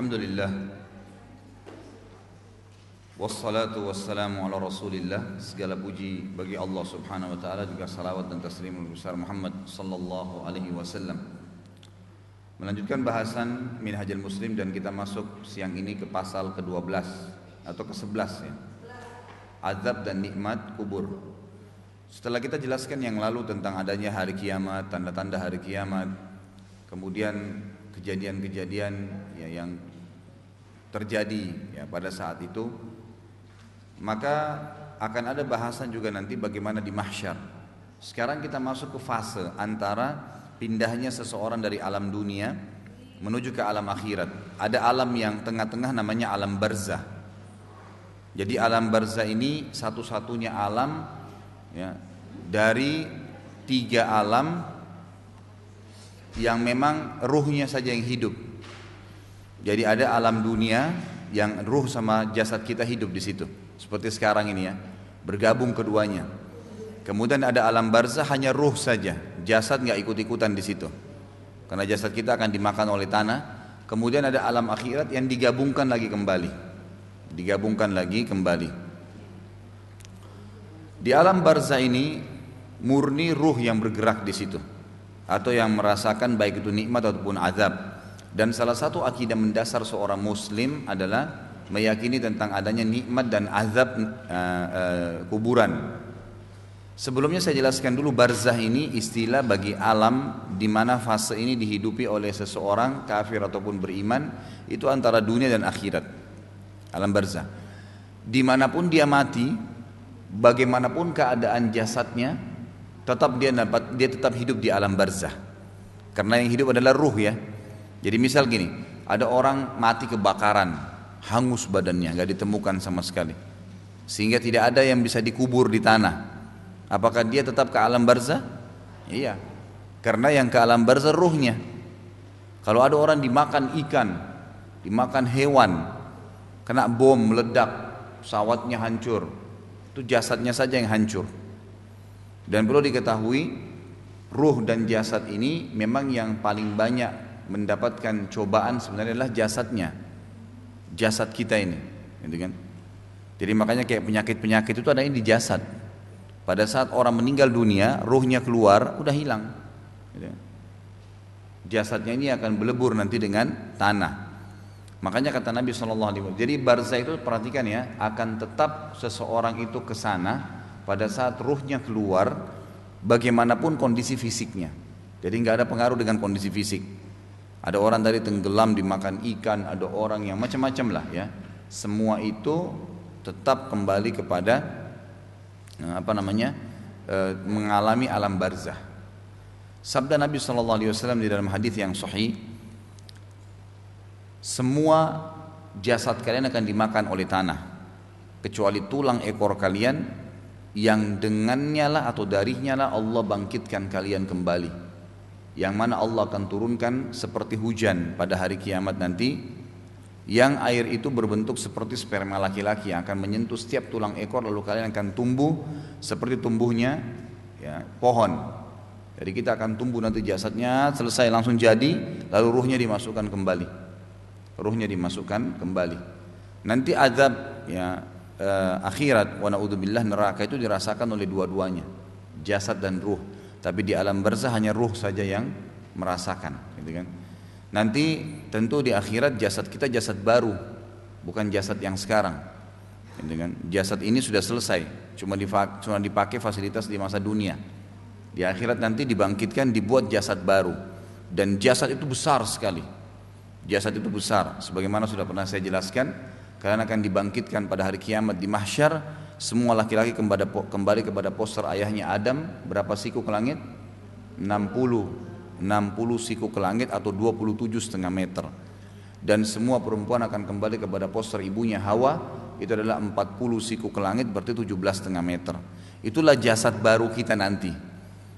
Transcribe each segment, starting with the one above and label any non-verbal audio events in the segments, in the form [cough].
Alhamdulillah. Wassalatu wassalamu ala rasulillah. Segala puji bagi Allah subhanahu wa ta'ala Juga salawat dan taslim besar Muhammad sallallahu alaihi wasallam. Melanjutkan bahasan Minhajul Muslim dan kita masuk siang ini ke pasal ke-12 Atau ke-11 ya. Azab dan nikmat kubur. Setelah kita jelaskan yang lalu tentang adanya hari kiamat Tanda-tanda hari kiamat Kemudian kejadian-kejadian ya, yang terjadi ya, pada saat itu maka akan ada bahasan juga nanti bagaimana di mahsyar. Sekarang kita masuk ke fase antara pindahnya seseorang dari alam dunia menuju ke alam akhirat. Ada alam yang tengah-tengah namanya alam barzah. Jadi alam barzah ini satu-satunya alam ya, dari tiga alam yang memang ruhnya saja yang hidup. Jadi ada alam dunia yang ruh sama jasad kita hidup di situ. Seperti sekarang ini ya, bergabung keduanya. Kemudian ada alam barzah hanya ruh saja, jasad nggak ikut-ikutan di situ. Karena jasad kita akan dimakan oleh tanah. Kemudian ada alam akhirat yang digabungkan lagi kembali. Digabungkan lagi kembali. Di alam barzah ini murni ruh yang bergerak di situ atau yang merasakan baik itu nikmat ataupun azab. Dan salah satu akidah mendasar seorang muslim adalah meyakini tentang adanya nikmat dan azab uh, uh, kuburan. Sebelumnya saya jelaskan dulu barzah ini istilah bagi alam di mana fase ini dihidupi oleh seseorang kafir ataupun beriman itu antara dunia dan akhirat. Alam barzah. Di mana pun dia mati, bagaimanapun keadaan jasadnya, tetap dia dapat dia tetap hidup di alam barzah. Karena yang hidup adalah ruh ya. Jadi misal gini, ada orang mati kebakaran, hangus badannya, nggak ditemukan sama sekali. Sehingga tidak ada yang bisa dikubur di tanah. Apakah dia tetap ke alam barzah? Iya. Karena yang ke alam barzah ruhnya. Kalau ada orang dimakan ikan, dimakan hewan, kena bom meledak, pesawatnya hancur, itu jasadnya saja yang hancur. Dan perlu diketahui ruh dan jasad ini memang yang paling banyak mendapatkan cobaan sebenarnya adalah jasadnya. Jasad kita ini, gitu kan? Jadi makanya kayak penyakit-penyakit itu ada di jasad. Pada saat orang meninggal dunia, ruhnya keluar, udah hilang. Gitu. Jasadnya ini akan berlebur nanti dengan tanah. Makanya kata Nabi SAW, jadi barzah itu perhatikan ya, akan tetap seseorang itu ke sana pada saat ruhnya keluar bagaimanapun kondisi fisiknya jadi nggak ada pengaruh dengan kondisi fisik ada orang dari tenggelam dimakan ikan ada orang yang macam-macam lah ya. Semua itu tetap kembali kepada eh, apa namanya e, mengalami alam barzah. Sabda Nabi saw di dalam hadis yang sahih semua jasad kalian akan dimakan oleh tanah kecuali tulang ekor kalian yang dengannya lah atau darinya lah Allah bangkitkan kalian kembali yang mana Allah akan turunkan seperti hujan pada hari kiamat nanti. Yang air itu berbentuk seperti sperma laki-laki yang akan menyentuh setiap tulang ekor lalu kalian akan tumbuh seperti tumbuhnya ya, pohon. Jadi kita akan tumbuh nanti jasadnya selesai langsung jadi lalu ruhnya dimasukkan kembali. Ruhnya dimasukkan kembali. Nanti azab ya uh, akhirat wa naudzubillah neraka itu dirasakan oleh dua-duanya jasad dan ruh tapi di alam barzah hanya ruh saja yang merasakan gitu kan? Nanti tentu di akhirat jasad kita jasad baru bukan jasad yang sekarang gitu kan? Jasad ini sudah selesai cuma dipakai, cuma dipakai fasilitas di masa dunia. Di akhirat nanti dibangkitkan dibuat jasad baru. Dan jasad itu besar sekali. Jasad itu besar. Sebagaimana sudah pernah saya jelaskan Kalian akan dibangkitkan pada hari kiamat di mahsyar semua laki-laki kembali, kepada poster ayahnya Adam berapa siku ke langit? 60 60 siku ke langit atau 27 setengah meter. Dan semua perempuan akan kembali kepada poster ibunya Hawa itu adalah 40 siku ke langit berarti 17 setengah meter. Itulah jasad baru kita nanti.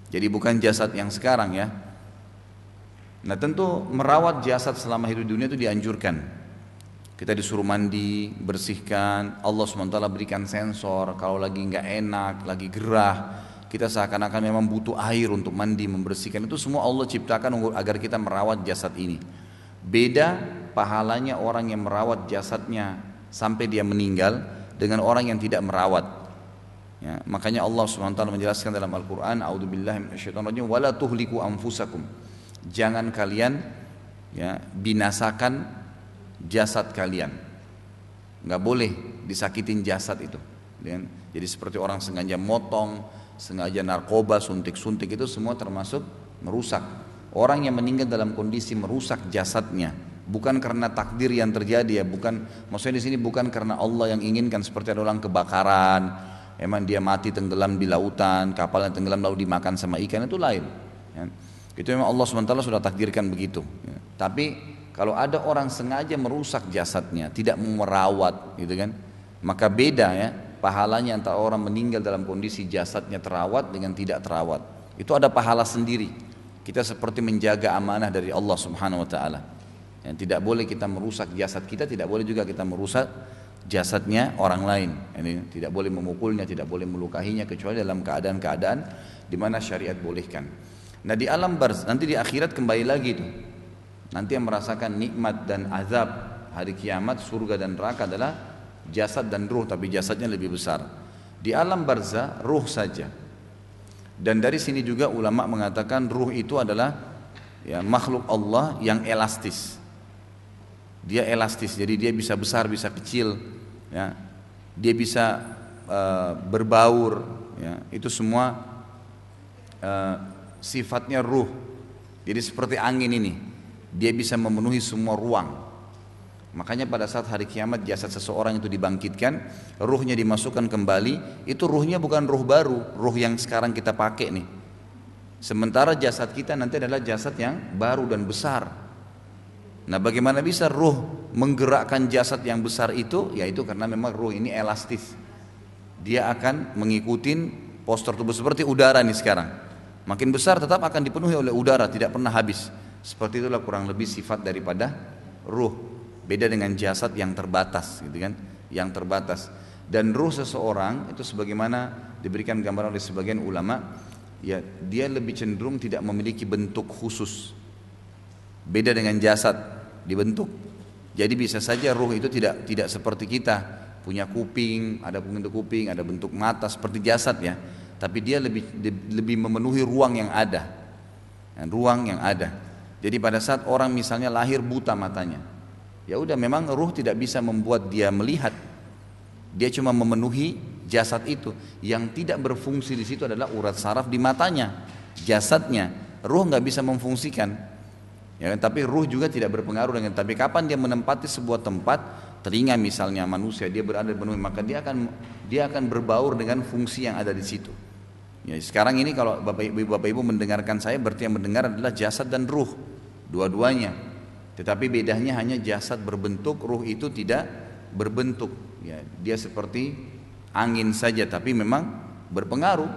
Jadi bukan jasad yang sekarang ya. Nah tentu merawat jasad selama hidup dunia itu dianjurkan kita disuruh mandi, bersihkan, Allah SWT berikan sensor, kalau lagi nggak enak, lagi gerah, kita seakan-akan memang butuh air untuk mandi, membersihkan, itu semua Allah ciptakan agar kita merawat jasad ini. Beda pahalanya orang yang merawat jasadnya sampai dia meninggal dengan orang yang tidak merawat. Ya, makanya Allah SWT menjelaskan dalam Al-Qur'an, "A'udzubillahi minasyaitonirrajim wala tuhliku anfusakum." Jangan kalian ya binasakan jasad kalian. Nggak boleh disakitin jasad itu. Ya. Jadi seperti orang sengaja motong, sengaja narkoba, suntik-suntik itu semua termasuk merusak. Orang yang meninggal dalam kondisi merusak jasadnya, bukan karena takdir yang terjadi ya, bukan maksudnya di sini bukan karena Allah yang inginkan seperti ada orang kebakaran, emang dia mati tenggelam di lautan, kapal yang tenggelam lalu dimakan sama ikan itu lain. Ya. Itu memang Allah SWT sudah takdirkan begitu. Ya. Tapi kalau ada orang sengaja merusak jasadnya, tidak merawat, gitu kan, maka beda ya pahalanya antara orang meninggal dalam kondisi jasadnya terawat dengan tidak terawat. Itu ada pahala sendiri. Kita seperti menjaga amanah dari Allah Subhanahu wa taala. Yang tidak boleh kita merusak jasad kita, tidak boleh juga kita merusak jasadnya orang lain. Ini tidak boleh memukulnya, tidak boleh melukahinya kecuali dalam keadaan-keadaan di mana syariat bolehkan. Nah di alam barz nanti di akhirat kembali lagi itu. Nanti yang merasakan nikmat dan azab hari kiamat surga dan neraka adalah jasad dan ruh tapi jasadnya lebih besar. Di alam barzah ruh saja. Dan dari sini juga ulama mengatakan ruh itu adalah ya, makhluk Allah yang elastis. Dia elastis, jadi dia bisa besar, bisa kecil, ya. Dia bisa uh, berbaur, ya. Itu semua uh, sifatnya ruh. Jadi seperti angin ini, dia bisa memenuhi semua ruang. Makanya pada saat hari kiamat jasad seseorang itu dibangkitkan, ruhnya dimasukkan kembali, itu ruhnya bukan ruh baru, ruh yang sekarang kita pakai nih. Sementara jasad kita nanti adalah jasad yang baru dan besar. Nah bagaimana bisa ruh menggerakkan jasad yang besar itu? Yaitu karena memang ruh ini elastis. Dia akan mengikuti postur tubuh seperti udara nih sekarang. Makin besar tetap akan dipenuhi oleh udara, tidak pernah habis. Seperti itulah kurang lebih sifat daripada ruh. Beda dengan jasad yang terbatas, gitu kan? Yang terbatas. Dan ruh seseorang itu sebagaimana diberikan gambaran oleh sebagian ulama, ya dia lebih cenderung tidak memiliki bentuk khusus. Beda dengan jasad dibentuk. Jadi bisa saja ruh itu tidak tidak seperti kita, punya kuping, ada bentuk kuping, ada bentuk mata seperti jasad ya. Tapi dia lebih lebih memenuhi ruang yang ada. Ruang yang ada. Jadi pada saat orang misalnya lahir buta matanya, Ya udah memang ruh tidak bisa membuat dia melihat. Dia cuma memenuhi jasad itu. Yang tidak berfungsi di situ adalah urat saraf di matanya, jasadnya. Ruh nggak bisa memfungsikan. Ya, kan? tapi ruh juga tidak berpengaruh dengan. Tapi kapan dia menempati sebuah tempat, telinga misalnya manusia dia berada di maka dia akan dia akan berbaur dengan fungsi yang ada di situ. Ya, sekarang ini kalau bapak ibu bapak ibu mendengarkan saya berarti yang mendengar adalah jasad dan ruh dua-duanya tetapi bedanya hanya jasad berbentuk, ruh itu tidak berbentuk. Ya, dia seperti angin saja, tapi memang berpengaruh,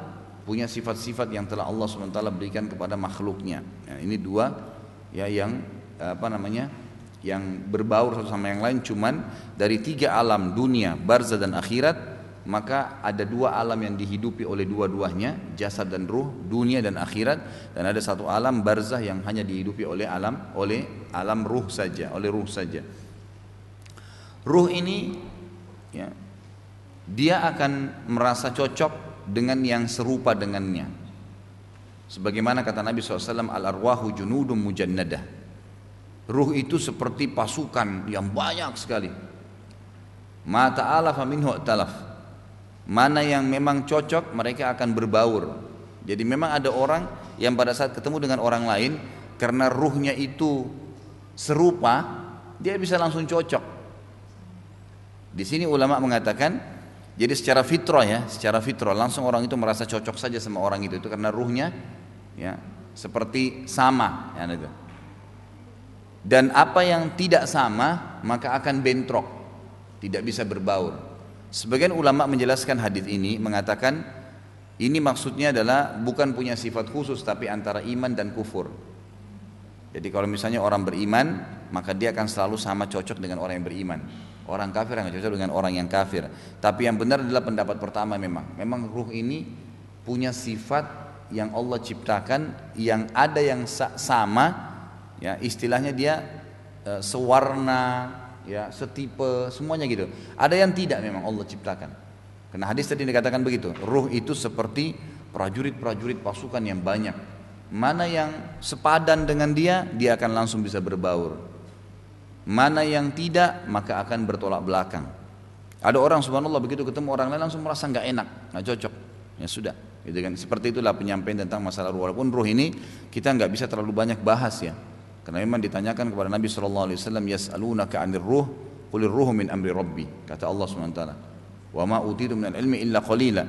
punya sifat-sifat yang telah Allah swt berikan kepada makhluknya. Ya, ini dua ya yang apa namanya yang berbaur satu sama yang lain cuman dari tiga alam dunia, barzah dan akhirat maka ada dua alam yang dihidupi oleh dua-duanya jasad dan ruh dunia dan akhirat. Dan ada satu alam barzah yang hanya dihidupi oleh alam oleh alam ruh saja oleh ruh saja. Ruh ini ya, dia akan merasa cocok dengan yang serupa dengannya. Sebagaimana kata Nabi SAW al arwahu junudum mujannadah. Ruh itu seperti pasukan yang banyak sekali. Ma ta'ala faminhu talaf Mana yang memang cocok mereka akan berbaur. Jadi memang ada orang yang pada saat ketemu dengan orang lain karena ruhnya itu serupa, dia bisa langsung cocok. Di sini ulama mengatakan jadi secara fitrah ya, secara fitrah langsung orang itu merasa cocok saja sama orang itu itu karena ruhnya ya seperti sama ya gitu. Dan apa yang tidak sama maka akan bentrok, tidak bisa berbaur. Sebagian ulama menjelaskan hadis ini mengatakan ini maksudnya adalah bukan punya sifat khusus tapi antara iman dan kufur. Jadi kalau misalnya orang beriman maka dia akan selalu sama cocok dengan orang yang beriman. Orang kafir akan cocok dengan orang yang kafir. Tapi yang benar adalah pendapat pertama memang. Memang ruh ini punya sifat yang Allah ciptakan yang ada yang sama ya istilahnya dia e, sewarna, ya, setipe, semuanya gitu. Ada yang tidak memang Allah ciptakan. Karena hadis tadi dikatakan begitu, ruh itu seperti prajurit-prajurit pasukan yang banyak. Mana yang sepadan dengan dia, dia akan langsung bisa berbaur. Mana yang tidak, maka akan bertolak belakang. Ada orang subhanallah begitu ketemu orang lain langsung merasa nggak enak, nggak cocok. Ya sudah, gitu kan. Seperti itulah penyampaian tentang masalah ruh. Walaupun ruh ini kita nggak bisa terlalu banyak bahas ya. Karena memang ditanyakan kepada Nabi Shallallahu Alaihi Wasallam, yas'alunaka anir ruh, kulir ruh min amri Rabbi. Kata Allah swt. Wa ma utitu min ilmi illa qalila.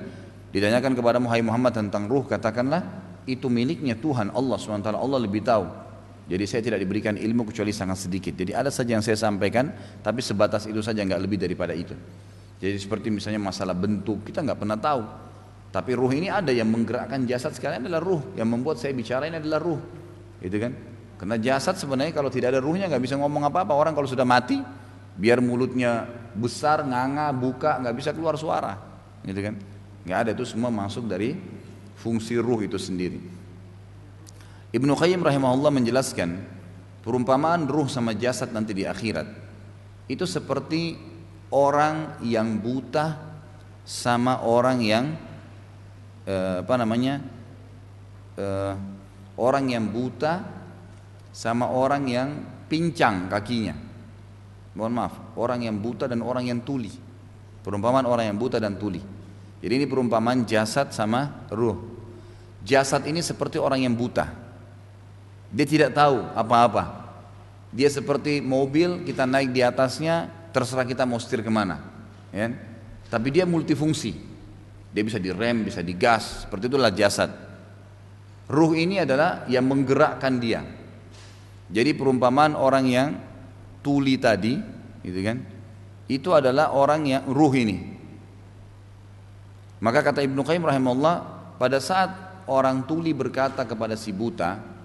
Ditanyakan kepada Muhammad tentang ruh, katakanlah itu miliknya Tuhan Allah swt. Allah lebih tahu. Jadi saya tidak diberikan ilmu kecuali sangat sedikit. Jadi ada saja yang saya sampaikan, tapi sebatas itu saja nggak lebih daripada itu. Jadi seperti misalnya masalah bentuk, kita nggak pernah tahu. Tapi ruh ini ada yang menggerakkan jasad sekalian adalah ruh. Yang membuat saya bicara ini adalah ruh. Gitu kan? Karena jasad sebenarnya kalau tidak ada ruhnya nggak bisa ngomong apa-apa. Orang kalau sudah mati, biar mulutnya besar, nganga, buka, nggak bisa keluar suara. Gitu kan? Nggak ada itu semua masuk dari fungsi ruh itu sendiri. Ibnu Qayyim rahimahullah menjelaskan perumpamaan ruh sama jasad nanti di akhirat itu seperti orang yang buta sama orang yang eh, apa namanya eh, orang yang buta sama orang yang pincang kakinya mohon maaf orang yang buta dan orang yang tuli perumpamaan orang yang buta dan tuli jadi ini perumpamaan jasad sama ruh jasad ini seperti orang yang buta dia tidak tahu apa-apa. Dia seperti mobil, kita naik di atasnya, terserah kita mau setir ke mana. Ya. Tapi dia multifungsi. Dia bisa direm, bisa digas, seperti itulah jasad. Ruh ini adalah yang menggerakkan dia. Jadi perumpamaan orang yang tuli tadi, gitu kan? Itu adalah orang yang ruh ini. Maka kata Ibnu Qayyim rahimahullah, pada saat orang tuli berkata kepada si buta,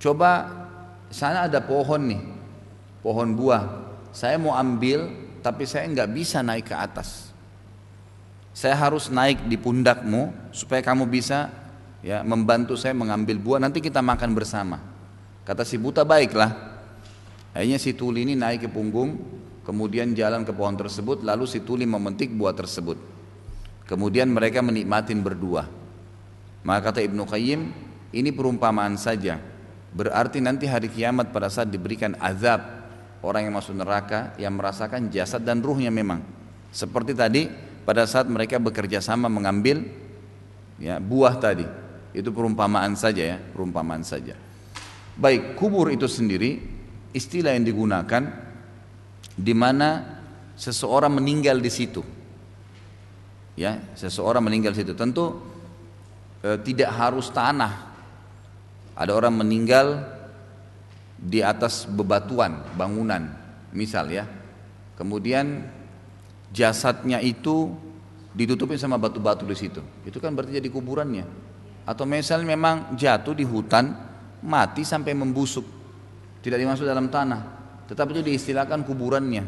Coba sana ada pohon nih, pohon buah. Saya mau ambil, tapi saya nggak bisa naik ke atas. Saya harus naik di pundakmu supaya kamu bisa ya membantu saya mengambil buah. Nanti kita makan bersama. Kata si buta baiklah. Akhirnya si tuli ini naik ke punggung, kemudian jalan ke pohon tersebut, lalu si tuli memetik buah tersebut. Kemudian mereka menikmatin berdua. Maka kata Ibnu Qayyim, ini perumpamaan saja Berarti nanti hari kiamat pada saat diberikan azab orang yang masuk neraka yang merasakan jasad dan ruhnya memang. Seperti tadi pada saat mereka bekerja sama mengambil ya, buah tadi. Itu perumpamaan saja ya, perumpamaan saja. Baik, kubur itu sendiri istilah yang digunakan di mana seseorang meninggal di situ. Ya, seseorang meninggal di situ. Tentu e, tidak harus tanah ada orang meninggal di atas bebatuan, bangunan, misal ya. Kemudian jasadnya itu ditutupin sama batu-batu di situ. Itu kan berarti jadi kuburannya. Atau misal memang jatuh di hutan, mati sampai membusuk. Tidak dimasuk dalam tanah. Tetap itu diistilahkan kuburannya.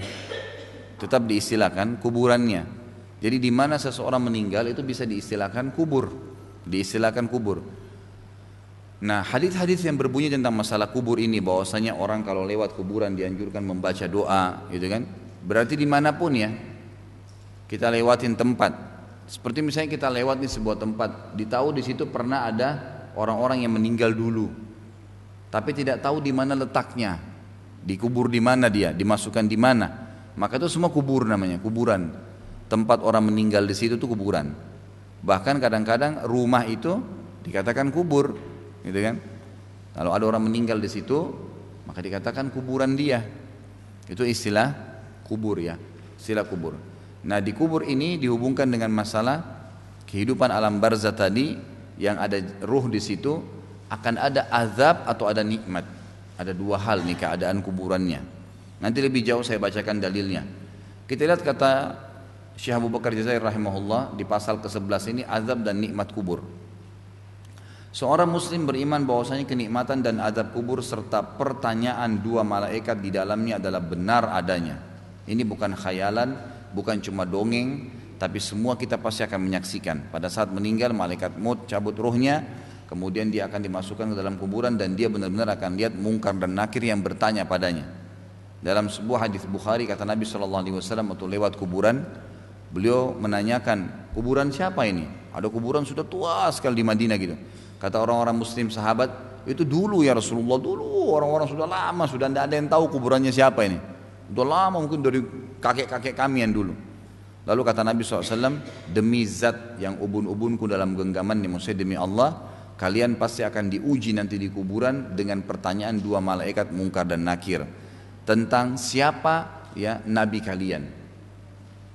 Tetap diistilahkan kuburannya. Jadi di mana seseorang meninggal itu bisa diistilahkan kubur. Diistilahkan kubur. Nah hadis-hadis yang berbunyi tentang masalah kubur ini bahwasanya orang kalau lewat kuburan dianjurkan membaca doa gitu kan berarti di mana pun ya kita lewatin tempat seperti misalnya kita lewat di sebuah tempat ditahu di situ pernah ada orang-orang yang meninggal dulu tapi tidak tahu di mana letaknya dikubur di mana dia dimasukkan di mana maka itu semua kubur namanya kuburan tempat orang meninggal di situ itu kuburan bahkan kadang-kadang rumah itu dikatakan kubur gitu kan? Kalau ada orang meninggal di situ, maka dikatakan kuburan dia. Itu istilah kubur ya, istilah kubur. Nah di kubur ini dihubungkan dengan masalah kehidupan alam barzah tadi yang ada ruh di situ akan ada azab atau ada nikmat. Ada dua hal nih keadaan kuburannya. Nanti lebih jauh saya bacakan dalilnya. Kita lihat kata Syekh Abu Bakar Jazair rahimahullah di pasal ke-11 ini azab dan nikmat kubur. Seorang muslim beriman bahwasanya kenikmatan dan adab kubur serta pertanyaan dua malaikat di dalamnya adalah benar adanya. Ini bukan khayalan, bukan cuma dongeng, tapi semua kita pasti akan menyaksikan. Pada saat meninggal malaikat maut cabut ruhnya, kemudian dia akan dimasukkan ke dalam kuburan dan dia benar-benar akan lihat mungkar dan nakir yang bertanya padanya. Dalam sebuah hadis Bukhari kata Nabi Shallallahu Alaihi Wasallam waktu lewat kuburan, beliau menanyakan kuburan siapa ini? Ada kuburan sudah tua sekali di Madinah gitu. Kata orang-orang Muslim sahabat, itu dulu ya Rasulullah dulu orang-orang sudah lama sudah tidak ada yang tahu kuburannya siapa ini. Sudah lama mungkin dari kakek-kakek kami yang dulu. Lalu kata Nabi SAW, demi zat yang ubun-ubunku dalam genggaman ini, maksudnya demi Allah, kalian pasti akan diuji nanti di kuburan dengan pertanyaan dua malaikat mungkar dan nakir tentang siapa ya nabi kalian.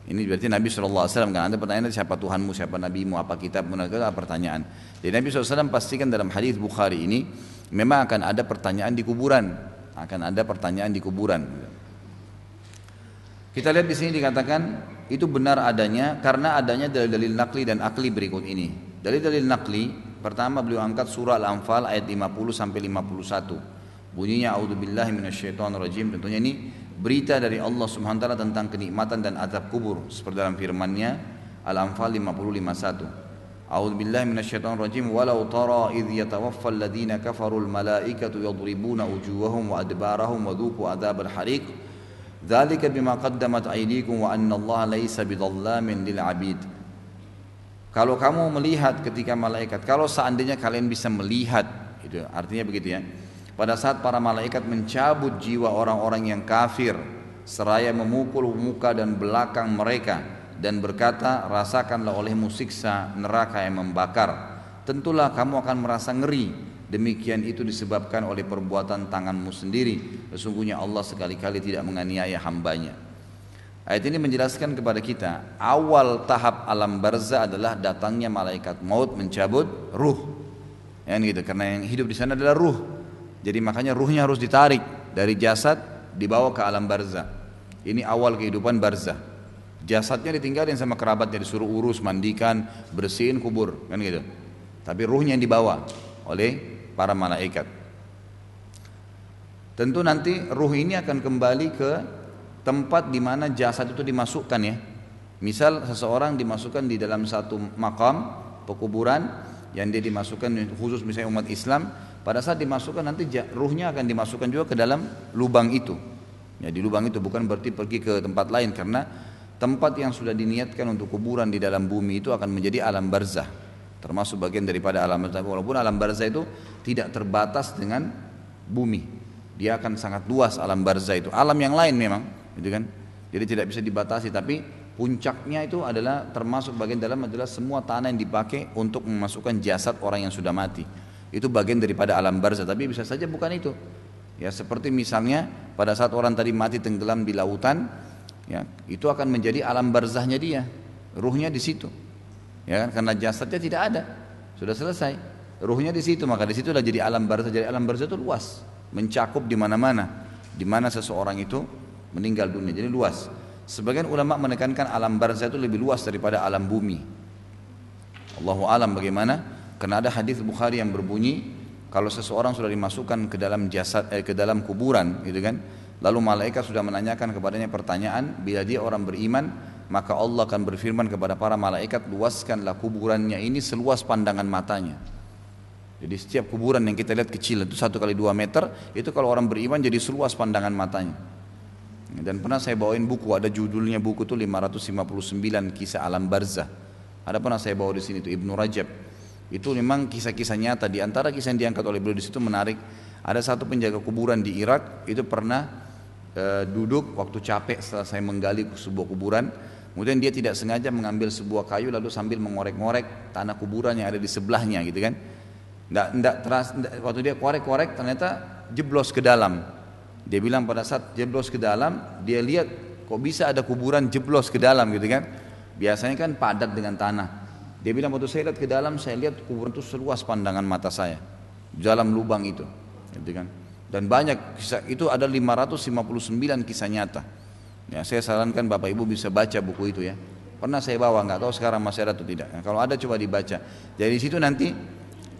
Ini berarti Nabi SAW kan ada pertanyaan siapa Tuhanmu, siapa nabimu, apa kitabmu, ada pertanyaan. Jadi Nabi SAW pastikan dalam hadis Bukhari ini memang akan ada pertanyaan di kuburan, akan ada pertanyaan di kuburan. Kita lihat di sini dikatakan itu benar adanya karena adanya dalil-dalil nakli dan akli berikut ini. Dalil-dalil nakli pertama beliau angkat surah Al-Anfal ayat 50 sampai 51. Bunyinya auzubillahi minasyaitonirrajim tentunya ini berita dari Allah Subhanahu wa taala tentang kenikmatan dan azab kubur seperti dalam firman-Nya Al-Anfal 50 51. A'udzu billahi minasyaitonir rajim walau tara idh yatawaffal ladzina kafarul malaikatu yadribuna wujuhahum wa adbarahum wa dhuqu adzabal hariq qaddamat aydikum wa anna Allah laisa bidhallamin lil abid. Kalau kamu melihat ketika malaikat, kalau seandainya kalian bisa melihat, itu artinya begitu ya. Pada saat para malaikat mencabut jiwa orang-orang yang kafir, seraya memukul muka dan belakang mereka dan berkata, rasakanlah olehmu siksa neraka yang membakar. Tentulah kamu akan merasa ngeri Demikian itu disebabkan oleh perbuatan tanganmu sendiri. Sesungguhnya Allah sekali-kali tidak menganiaya hambanya. Ayat ini menjelaskan kepada kita awal tahap alam barza adalah datangnya malaikat maut mencabut ruh. Ya gitu karena yang hidup di sana adalah ruh. Jadi makanya ruhnya harus ditarik dari jasad dibawa ke alam barza. Ini awal kehidupan barza. Jasadnya ditinggalin sama kerabatnya disuruh urus, mandikan, bersihin kubur kan gitu. Tapi ruhnya yang dibawa oleh para malaikat. Tentu nanti ruh ini akan kembali ke tempat di mana jasad itu dimasukkan ya. Misal seseorang dimasukkan di dalam satu makam pekuburan yang dia dimasukkan khusus misalnya umat Islam pada saat dimasukkan nanti ruhnya akan dimasukkan juga ke dalam lubang itu. Ya di lubang itu bukan berarti pergi ke tempat lain karena tempat yang sudah diniatkan untuk kuburan di dalam bumi itu akan menjadi alam barzah. Termasuk bagian daripada alam barzah. Walaupun alam barzah itu tidak terbatas dengan bumi. Dia akan sangat luas alam barzah itu. Alam yang lain memang gitu kan? Jadi tidak bisa dibatasi. Tapi puncaknya itu adalah termasuk bagian dalam adalah semua tanah yang dipakai untuk memasukkan jasad orang yang sudah mati. Itu bagian daripada alam barzah. Tapi bisa saja bukan itu. Ya seperti misalnya pada saat orang tadi mati tenggelam di lautan ya itu akan menjadi alam barzahnya dia. Ruhnya di situ. Ya? Karena jasadnya tidak ada, sudah selesai. Ruhnya di situ, maka di situ situlah jadi alam barzah. Jadi alam barzah itu luas, mencakup di mana-mana, di mana seseorang itu meninggal dunia. Jadi luas. Sebagian ulama menekankan alam barzah itu lebih luas daripada alam bumi. Allahu alam bagaimana? Karena ada hadis Bukhari yang berbunyi kalau seseorang sudah dimasukkan ke dalam jasad eh, ke dalam kuburan gitu kan lalu malaikat sudah menanyakan kepadanya pertanyaan bila dia orang beriman maka Allah akan berfirman kepada para malaikat luaskanlah kuburannya ini seluas pandangan matanya jadi setiap kuburan yang kita lihat kecil itu satu kali dua meter itu kalau orang beriman jadi seluas pandangan matanya dan pernah saya bawain buku ada judulnya buku itu 559 kisah alam barzah. Ada pernah saya bawa di sini itu Ibnu Rajab. Itu memang kisah-kisah nyata. Di antara kisah yang diangkat oleh beliau di situ menarik. Ada satu penjaga kuburan di Irak itu pernah e, duduk waktu capek setelah saya menggali sebuah kuburan. Kemudian dia tidak sengaja mengambil sebuah kayu lalu sambil mengorek-ngorek tanah kuburan yang ada di sebelahnya gitu kan. Nggak, nggak teras, nggak, waktu dia korek-korek ternyata jeblos ke dalam. Dia bilang pada saat jeblos ke dalam, dia lihat kok bisa ada kuburan jeblos ke dalam gitu kan. Biasanya kan padat dengan tanah. Dia bilang waktu saya lihat ke dalam, saya lihat kuburan itu seluas pandangan mata saya. Dalam lubang itu. Gitu kan. Dan banyak kisah itu ada 559 kisah nyata. Ya, saya sarankan Bapak Ibu bisa baca buku itu ya. Pernah saya bawa, nggak tahu sekarang masih ada atau tidak. Nah, kalau ada coba dibaca. Jadi situ nanti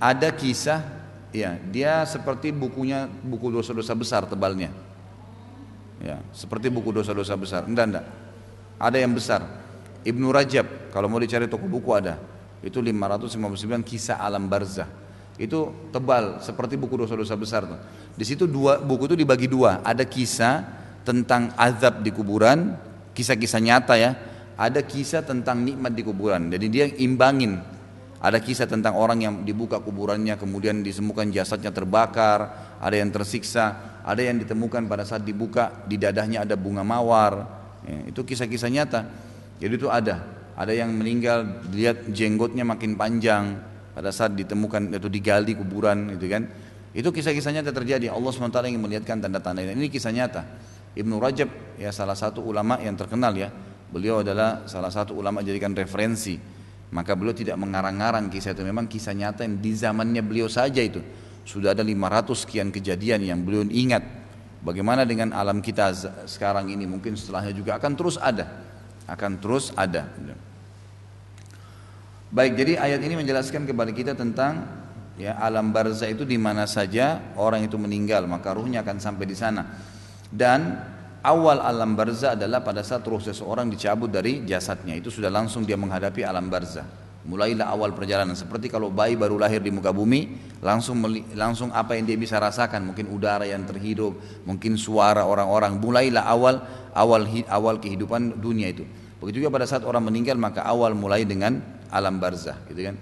ada kisah, ya dia seperti bukunya buku dosa-dosa besar tebalnya. Ya, seperti buku dosa-dosa besar. Enggak, enggak. Ada yang besar. Ibnu Rajab, kalau mau dicari toko buku ada. Itu 559 kisah alam barzah. itu tebal seperti buku dosa-dosa besar tuh. Di situ dua buku itu dibagi dua, ada kisah tentang azab di kuburan, kisah-kisah nyata ya, ada kisah tentang nikmat di kuburan. Jadi dia imbangin. Ada kisah tentang orang yang dibuka kuburannya kemudian ditemukan jasadnya terbakar, ada yang tersiksa, ada yang ditemukan pada saat dibuka di dadahnya ada bunga mawar. Ya, itu kisah-kisah nyata. Jadi itu ada. Ada yang meninggal lihat jenggotnya makin panjang, pada saat ditemukan atau digali kuburan itu kan itu kisah-kisah nyata terjadi Allah SWT ingin melihatkan tanda-tanda ini kisah nyata Ibnu Rajab ya salah satu ulama yang terkenal ya beliau adalah salah satu ulama jadikan referensi maka beliau tidak mengarang-arang kisah itu. Memang kisah nyata yang di zamannya beliau saja itu. Sudah ada 500 sekian kejadian yang beliau ingat. Bagaimana dengan alam kita sekarang ini? Mungkin setelahnya juga akan terus ada. Akan terus ada. Baik, jadi ayat ini menjelaskan kepada kita tentang ya alam barzah itu di mana saja orang itu meninggal, maka ruhnya akan sampai di sana. Dan awal alam barzah adalah pada saat ruh seseorang dicabut dari jasadnya, itu sudah langsung dia menghadapi alam barzah. Mulailah awal perjalanan seperti kalau bayi baru lahir di muka bumi, langsung langsung apa yang dia bisa rasakan, mungkin udara yang terhidup, mungkin suara orang-orang. Mulailah awal awal awal kehidupan dunia itu. Begitu juga pada saat orang meninggal maka awal mulai dengan alam barzah gitu kan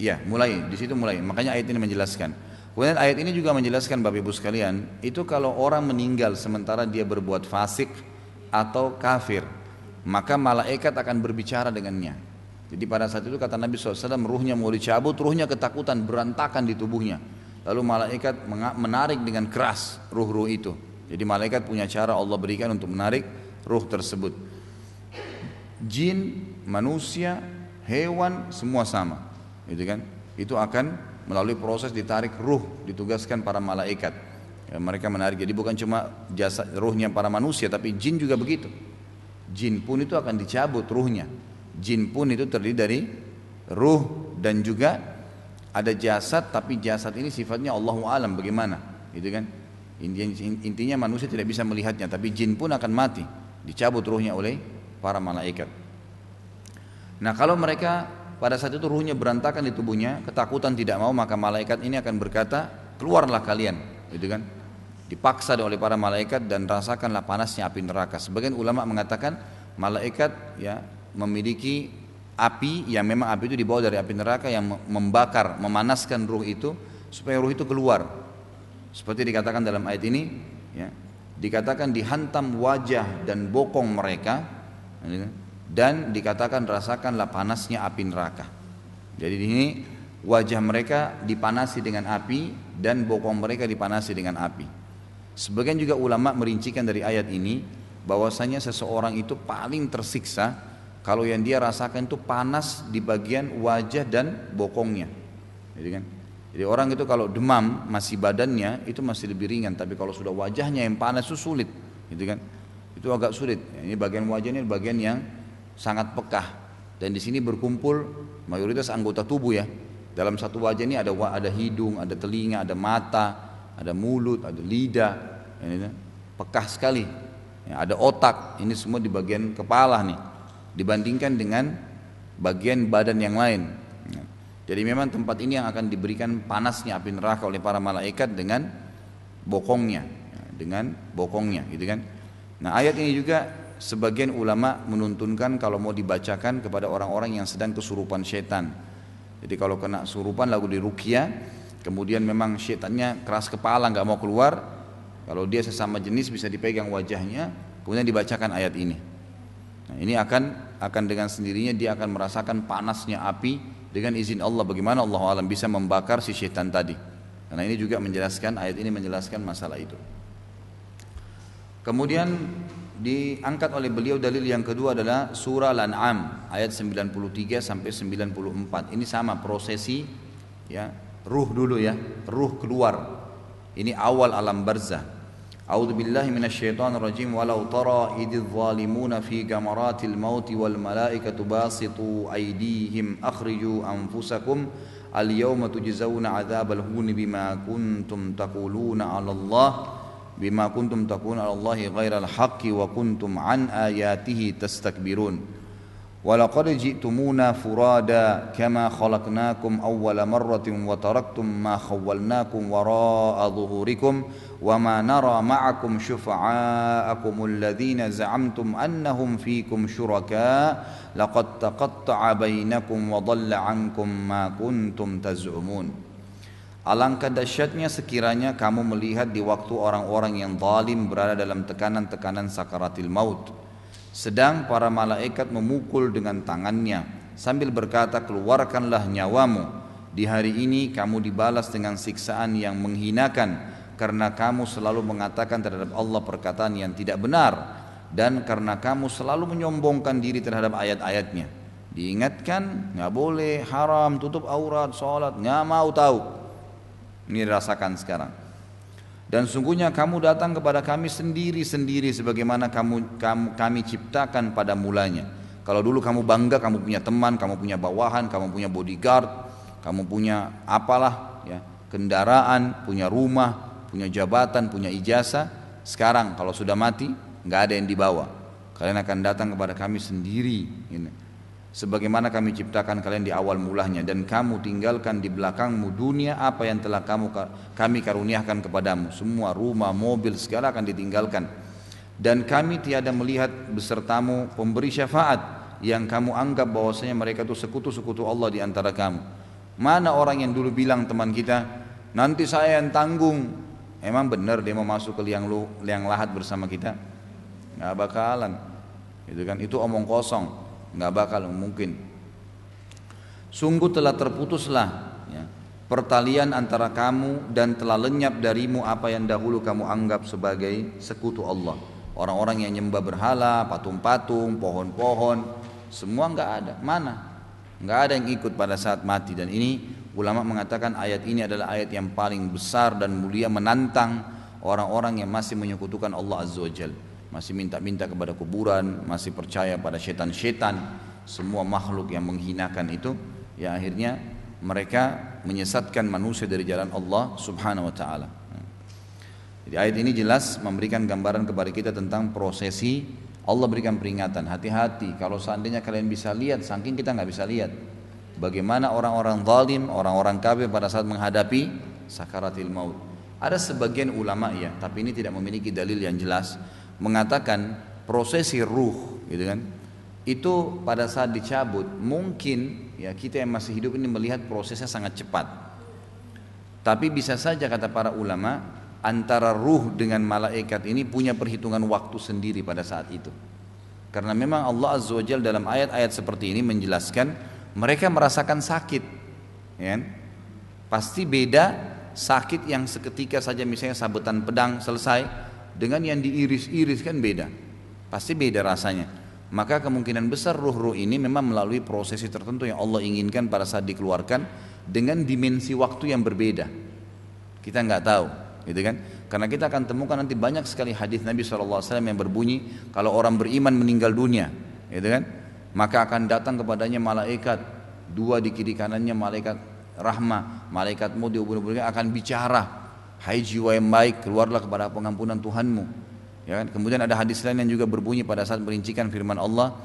Iya, mulai di situ mulai. Makanya ayat ini menjelaskan. Kemudian ayat ini juga menjelaskan Bapak Ibu sekalian, itu kalau orang meninggal sementara dia berbuat fasik atau kafir, maka malaikat akan berbicara dengannya. Jadi pada saat itu kata Nabi SAW, ruhnya mau dicabut, ruhnya ketakutan, berantakan di tubuhnya. Lalu malaikat menarik dengan keras ruh-ruh itu. Jadi malaikat punya cara Allah berikan untuk menarik ruh tersebut. Jin manusia, hewan semua sama. Gitu kan? Itu akan melalui proses ditarik ruh ditugaskan para malaikat. Ya, mereka menarik. Jadi bukan cuma jasa ruhnya para manusia tapi jin juga begitu. Jin pun itu akan dicabut ruhnya. Jin pun itu terdiri dari ruh dan juga ada jasad tapi jasad ini sifatnya Allahu alam bagaimana gitu kan intinya, intinya manusia tidak bisa melihatnya tapi jin pun akan mati dicabut ruhnya oleh para malaikat Nah kalau mereka pada saat itu ruhnya berantakan di tubuhnya, ketakutan tidak mau, maka malaikat ini akan berkata, keluarlah kalian, gitu kan? Dipaksa oleh para malaikat dan rasakanlah panasnya api neraka. Sebagian ulama mengatakan malaikat ya memiliki api yang memang api itu dibawa dari api neraka yang membakar, memanaskan ruh itu supaya ruh itu keluar. Seperti dikatakan dalam ayat ini, ya, dikatakan dihantam wajah dan bokong mereka, kan? Dan dikatakan rasakanlah panasnya api neraka. Jadi ini wajah mereka dipanasi dengan api dan bokong mereka dipanasi dengan api. Sebagian juga ulama merincikan dari ayat ini bahwasanya seseorang itu paling tersiksa kalau yang dia rasakan itu panas di bagian wajah dan bokongnya. Jadi kan? Jadi orang itu kalau demam masih badannya itu masih lebih ringan, tapi kalau sudah wajahnya yang panas itu sulit, gitu kan? Itu agak sulit. Ini bagian wajah ini bagian yang sangat pekah dan di sini berkumpul mayoritas anggota tubuh ya. Dalam satu wajah ini ada ada hidung, ada telinga, ada mata, ada mulut, ada lidah, ini pekah sekali. Ya, ada otak, ini semua di bagian kepala nih. Dibandingkan dengan bagian badan yang lain. Ya. Jadi memang tempat ini yang akan diberikan panasnya api neraka oleh para malaikat dengan bokongnya, ya, dengan bokongnya, gitu kan. Nah ayat ini juga sebagian ulama menuntunkan kalau mau dibacakan kepada orang-orang yang sedang kesurupan setan. Jadi kalau kena surupan lagu di rukia, kemudian memang setannya keras kepala nggak mau keluar, kalau dia sesama jenis bisa dipegang wajahnya, kemudian dibacakan ayat ini. Nah, ini akan akan dengan sendirinya dia akan merasakan panasnya api dengan izin Allah bagaimana Allah alam bisa membakar si setan tadi. Karena ini juga menjelaskan ayat ini menjelaskan masalah itu. Kemudian diangkat oleh beliau dalil yang kedua adalah surah Al-An'am ayat 93 sampai 94. Ini sama prosesi ya, ruh dulu ya, ruh keluar. Ini awal alam barzah. A'udzu billahi rajim walau tara idz fi gamaratil maut wal malaikatu basitu aydihim anfusakum al yawma tujzauna adzabal huni bima kuntum taquluna 'ala Kuntum takun ala Allahi ghairal haqqi wa kuntum an ayatihi tastakbirun ولقد جئتمونا فرادا كما خلقناكم أول مرة وتركتم ما خولناكم وراء ظهوركم وما نرى معكم شفعاءكم الذين زعمتم أنهم فيكم شركاء. لقد تقطع بينكم وضل عنكم ما كنتم تزعمون. Alangkah dahsyatnya sekiranya kamu melihat di waktu orang-orang yang zalim berada dalam tekanan-tekanan sakaratil maut. Sedang para malaikat memukul dengan tangannya sambil berkata keluarkanlah nyawamu. Di hari ini kamu dibalas dengan siksaan yang menghinakan karena kamu selalu mengatakan terhadap Allah perkataan yang tidak benar dan karena kamu selalu menyombongkan diri terhadap ayat-ayatnya. Diingatkan nggak boleh haram tutup aurat sholat nggak mau tahu. Ini dirasakan sekarang. Dan sungguhnya kamu datang kepada kami sendiri-sendiri sebagaimana kamu, kamu kami ciptakan pada mulanya. Kalau dulu kamu bangga kamu punya teman, kamu punya bawahan, kamu punya bodyguard, kamu punya apalah ya, kendaraan, punya rumah, punya jabatan, punya ijazah. Sekarang kalau sudah mati nggak ada yang dibawa. Kalian akan datang kepada kami sendiri. Ini sebagaimana kami ciptakan kalian di awal mulanya dan kamu tinggalkan di belakangmu dunia apa yang telah kamu kami karuniakan kepadamu. Semua rumah mobil segala akan ditinggalkan. Dan kami tiada melihat besertamu pemberi syafaat yang kamu anggap bahwasanya mereka itu sekutu-sekutu Allah di antara kamu. Mana orang yang dulu bilang teman kita nanti saya yang tanggung. Emang benar dia mau masuk ke liang lu liang lahat bersama kita? Nggak bakalan. Itu kan? Itu omong kosong nggak bakal mungkin. Sungguh telah terputuslah ya, pertalian antara kamu dan telah lenyap darimu apa yang dahulu kamu anggap sebagai sekutu Allah. Orang-orang yang nyembah berhala, patung-patung, pohon-pohon, semua nggak ada. Mana? Nggak ada yang ikut pada saat mati dan ini ulama mengatakan ayat ini adalah ayat yang paling besar dan mulia menantang orang-orang yang masih menyekutukan Allah Azza wa Jalla masih minta-minta kepada kuburan, masih percaya pada setan-setan, semua makhluk yang menghinakan itu, ya akhirnya mereka menyesatkan manusia dari jalan Allah Subhanahu wa taala. Jadi ayat ini jelas memberikan gambaran kepada kita tentang prosesi Allah berikan peringatan, hati-hati kalau seandainya kalian bisa lihat, saking kita nggak bisa lihat. Bagaimana orang-orang zalim, orang-orang kafir pada saat menghadapi sakaratil maut. Ada sebagian ulama ya, tapi ini tidak memiliki dalil yang jelas mengatakan prosesi ruh gitu kan? Itu pada saat dicabut mungkin ya kita yang masih hidup ini melihat prosesnya sangat cepat. Tapi bisa saja kata para ulama antara ruh dengan malaikat ini punya perhitungan waktu sendiri pada saat itu. Karena memang Allah Azza wa Jalla dalam ayat-ayat seperti ini menjelaskan mereka merasakan sakit ya kan? pasti beda sakit yang seketika saja misalnya sabetan pedang selesai dengan yang diiris-iris kan beda. Pasti beda rasanya. Maka kemungkinan besar ruh-ruh ini memang melalui prosesi tertentu yang Allah inginkan pada saat dikeluarkan dengan dimensi waktu yang berbeda. Kita nggak tahu, gitu kan? Karena kita akan temukan nanti banyak sekali hadis Nabi SAW yang berbunyi kalau orang beriman meninggal dunia, gitu kan? Maka akan datang kepadanya malaikat dua di kiri kanannya malaikat rahmah, malaikat mau diubur-uburkan akan bicara Hai jiwa yang baik, keluarlah kepada pengampunan Tuhanmu. Ya kan? Kemudian ada hadis lain yang juga berbunyi pada saat merincikan firman Allah,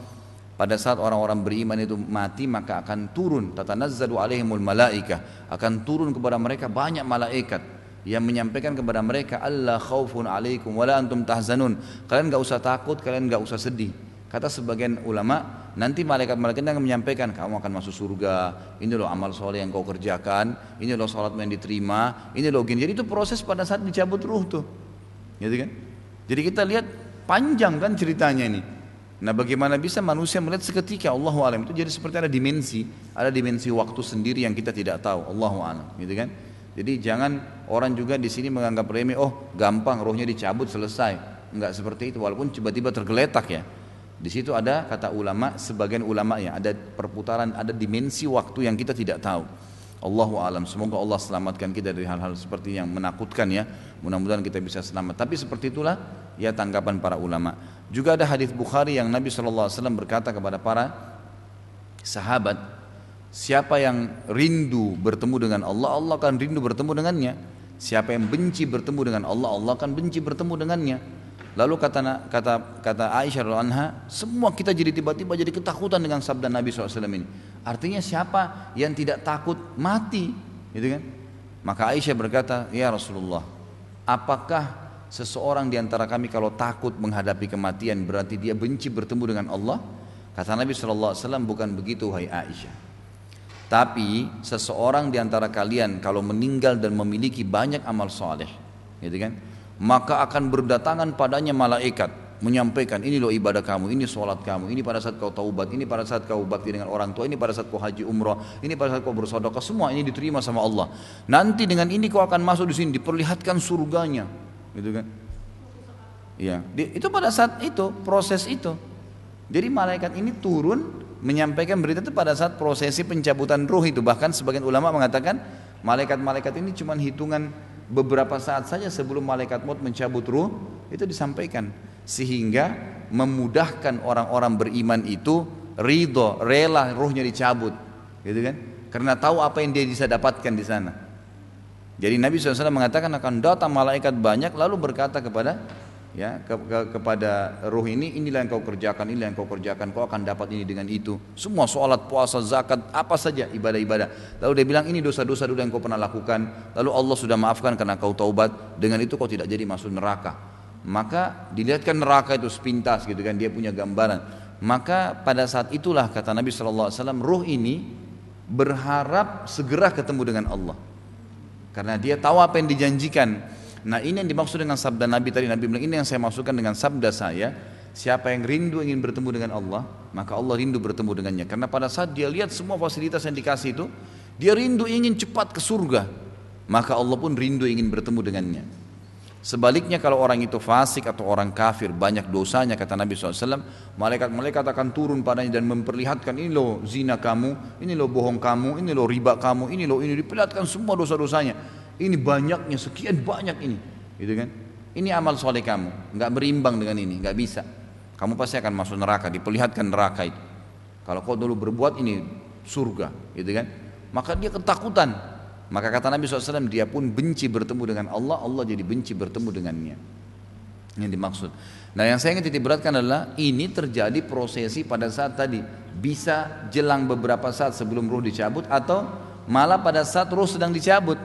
pada saat orang-orang beriman itu mati maka akan turun tatanazzalu alaihimul malaika akan turun kepada mereka banyak malaikat yang menyampaikan kepada mereka Allah khaufun alaikum wala antum tahzanun kalian enggak usah takut kalian enggak usah sedih kata sebagian ulama Nanti malaikat-malaikat yang menyampaikan kamu akan masuk surga. Ini loh amal soleh yang kau kerjakan. Ini loh sholat yang diterima. Ini loh gini. Jadi itu proses pada saat dicabut ruh tuh. Gitu kan? Jadi kita lihat panjang kan ceritanya ini. Nah bagaimana bisa manusia melihat seketika Allah alam itu jadi seperti ada dimensi, ada dimensi waktu sendiri yang kita tidak tahu. Allah alam, gitu kan? Jadi jangan orang juga di sini menganggap remeh, oh gampang rohnya dicabut selesai. Enggak seperti itu, walaupun tiba-tiba tergeletak ya. Di situ ada kata ulama, sebagian ulama ya ada perputaran, ada dimensi waktu yang kita tidak tahu. Allahu alam. Semoga Allah selamatkan kita dari hal-hal seperti yang menakutkan ya. Mudah-mudahan kita bisa selamat. Tapi seperti itulah ya tanggapan para ulama. Juga ada hadis Bukhari yang Nabi SAW berkata kepada para sahabat, siapa yang rindu bertemu dengan Allah, Allah akan rindu bertemu dengannya. Siapa yang benci bertemu dengan Allah, Allah akan benci bertemu dengannya. Lalu kata kata kata Aisyah anha, semua kita jadi tiba-tiba jadi ketakutan dengan sabda Nabi SAW ini. Artinya siapa yang tidak takut mati, gitu kan? Maka Aisyah berkata, ya Rasulullah, apakah seseorang di antara kami kalau takut menghadapi kematian berarti dia benci bertemu dengan Allah? Kata Nabi SAW, bukan begitu, hai Aisyah. Tapi seseorang di antara kalian kalau meninggal dan memiliki banyak amal soleh, gitu kan? Maka akan berdatangan padanya malaikat menyampaikan ini loh ibadah kamu, ini sholat kamu, ini pada saat kau taubat, ini pada saat kau bakti dengan orang tua, ini pada saat kau haji umrah, ini pada saat kau bersodokah, semua ini diterima sama Allah. Nanti dengan ini kau akan masuk di sini, diperlihatkan surganya, gitu kan? Ya, itu pada saat itu proses itu. Jadi malaikat ini turun menyampaikan berita itu pada saat prosesi pencabutan ruh itu bahkan sebagian ulama mengatakan malaikat-malaikat ini cuma hitungan beberapa saat saja sebelum malaikat maut mencabut ruh itu disampaikan. Sehingga memudahkan orang-orang beriman itu ridho rela ruhnya dicabut. Gitu kan? Karena tahu apa yang dia bisa dapatkan di sana. Jadi Nabi SAW mengatakan akan datang malaikat banyak lalu berkata kepada ya ke, ke, kepada ruh ini inilah yang kau kerjakan inilah yang kau kerjakan kau akan dapat ini dengan itu. Semua sholat puasa zakat apa saja ibadah-ibadah. Lalu dia bilang ini dosa-dosa dulu yang kau pernah lakukan. Lalu Allah sudah maafkan karena kau taubat. Dengan itu kau tidak jadi masuk neraka. Maka dilihatkan neraka itu sepintas gitu kan dia punya gambaran. Maka pada saat itulah kata Nabi SAW ruh ini berharap segera ketemu dengan Allah. Karena dia tahu apa yang dijanjikan Nah ini yang dimaksud dengan sabda Nabi tadi. Nabi bilang ini yang saya masukkan dengan sabda saya. Siapa yang rindu ingin bertemu dengan Allah, maka Allah rindu bertemu dengannya. Karena pada saat dia lihat semua fasilitas yang dikasih itu, dia rindu ingin cepat ke surga. Maka Allah pun rindu ingin bertemu dengannya. Sebaliknya kalau orang itu fasik atau orang kafir banyak dosanya kata Nabi SAW Malaikat-malaikat akan turun padanya dan memperlihatkan ini loh zina kamu, ini loh bohong kamu, ini loh riba kamu, ini loh ini diperlihatkan semua dosa-dosanya ini banyaknya sekian banyak ini. Gitu kan? Ini amal soleh kamu. Nggak berimbang dengan ini nggak bisa. Kamu pasti akan masuk neraka diperlihatkan neraka itu. Kalau kau dulu berbuat ini surga. Gitu kan? Maka dia ketakutan. Maka kata Nabi SAW dia pun benci bertemu dengan Allah Allah jadi benci bertemu dengannya. Yang dimaksud. Nah yang saya ingin titik beratkan adalah ini terjadi prosesi pada saat tadi. Bisa jelang beberapa saat sebelum ruh dicabut atau malah pada saat ruh sedang dicabut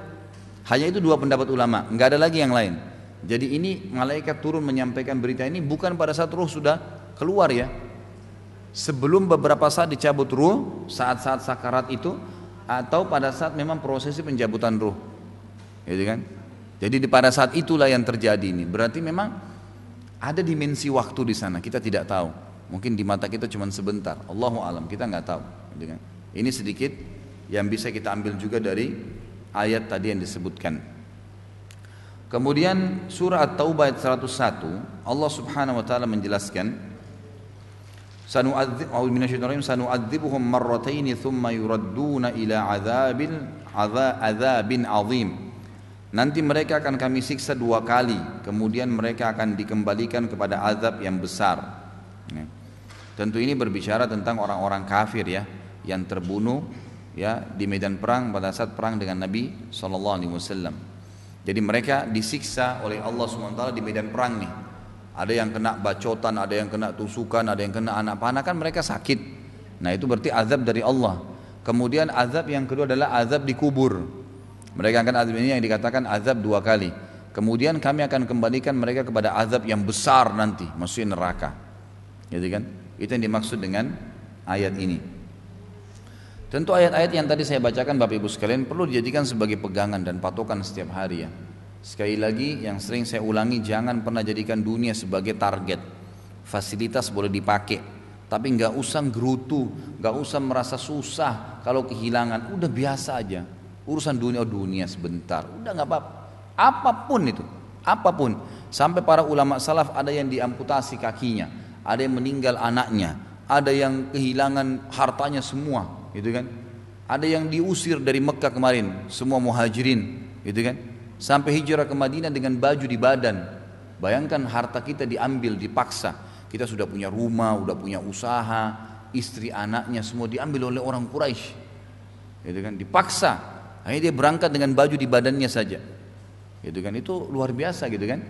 hanya itu dua pendapat ulama, nggak ada lagi yang lain. Jadi ini malaikat turun menyampaikan berita ini bukan pada saat ruh sudah keluar ya. Sebelum beberapa saat dicabut ruh, saat-saat sakarat itu atau pada saat memang prosesi pencabutan ruh. Gitu kan? Jadi pada saat itulah yang terjadi ini. Berarti memang ada dimensi waktu di sana, kita tidak tahu. Mungkin di mata kita cuma sebentar. Allahu alam, kita nggak tahu. Gitu kan? Ini sedikit yang bisa kita ambil juga dari ayat tadi yang disebutkan. Kemudian surah At-Taubah ayat 101 Allah Subhanahu wa taala menjelaskan sanu'adzibuhum marratayn thumma yuradduna ila adzabil adzabin azim Nanti mereka akan kami siksa dua kali kemudian mereka akan dikembalikan kepada azab yang besar. Tentu ini berbicara tentang orang-orang kafir ya yang terbunuh ya di medan perang pada saat perang dengan Nabi Shallallahu Alaihi Wasallam. Jadi mereka disiksa oleh Allah SWT di medan perang nih. Ada yang kena bacotan, ada yang kena tusukan, ada yang kena anak panah kan mereka sakit. Nah itu berarti azab dari Allah. Kemudian azab yang kedua adalah azab di kubur. Mereka akan azab ini yang dikatakan azab dua kali. Kemudian kami akan kembalikan mereka kepada azab yang besar nanti, maksudnya neraka. Jadi kan? Itu yang dimaksud dengan ayat ini. Tentu ayat-ayat yang tadi saya bacakan Bapak Ibu sekalian perlu dijadikan sebagai pegangan dan patokan setiap hari ya. Sekali lagi yang sering saya ulangi jangan pernah jadikan dunia sebagai target. Fasilitas boleh dipakai, tapi nggak usah gerutu, nggak usah merasa susah kalau kehilangan. Udah biasa aja. Urusan dunia oh dunia sebentar, udah nggak apa-apa. Apa pun itu, apa pun. Sampai para ulama salaf ada yang diamputasi kakinya, ada yang meninggal anaknya, ada yang kehilangan hartanya semua gitu kan? Ada yang diusir dari Mekah kemarin semua muhajirin gitu kan? Sampai hijrah ke Madinah dengan baju di badan. Bayangkan harta kita diambil dipaksa. Kita sudah punya rumah sudah punya usaha istri anaknya semua diambil oleh orang Quraisy. Gitu kan? Dipaksa. Akhirnya dia berangkat dengan baju di badannya saja. Gitu kan? Itu luar biasa gitu kan?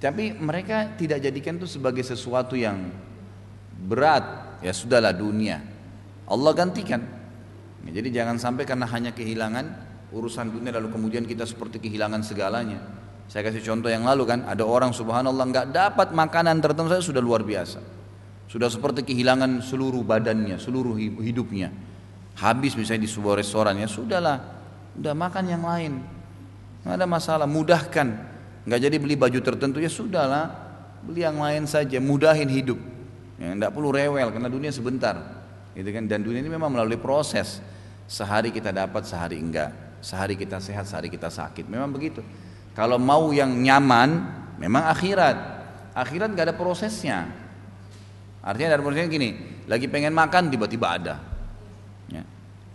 Tapi mereka tidak jadikan itu sebagai sesuatu yang berat. Ya sudahlah dunia. Allah gantikan. Ya, jadi jangan sampai karena hanya kehilangan urusan dunia lalu kemudian kita seperti kehilangan segalanya. Saya kasih contoh yang lalu kan, ada orang subhanallah nggak dapat makanan tertentu saya sudah luar biasa. Sudah seperti kehilangan seluruh badannya, seluruh hidupnya. Habis misalnya di sebuah restoran ya sudahlah, udah makan yang lain. Nggak ada masalah, mudahkan. Nggak jadi beli baju tertentu ya sudahlah, beli yang lain saja, mudahin hidup. Ya, enggak perlu rewel karena dunia sebentar. Gitu kan? Dan dunia ini memang melalui proses. Sehari kita dapat, sehari enggak. Sehari kita sehat, sehari kita sakit. Memang begitu. Kalau mau yang nyaman, memang akhirat. Akhirat gak ada prosesnya. Artinya ada prosesnya gini, lagi pengen makan tiba-tiba ada. Ya.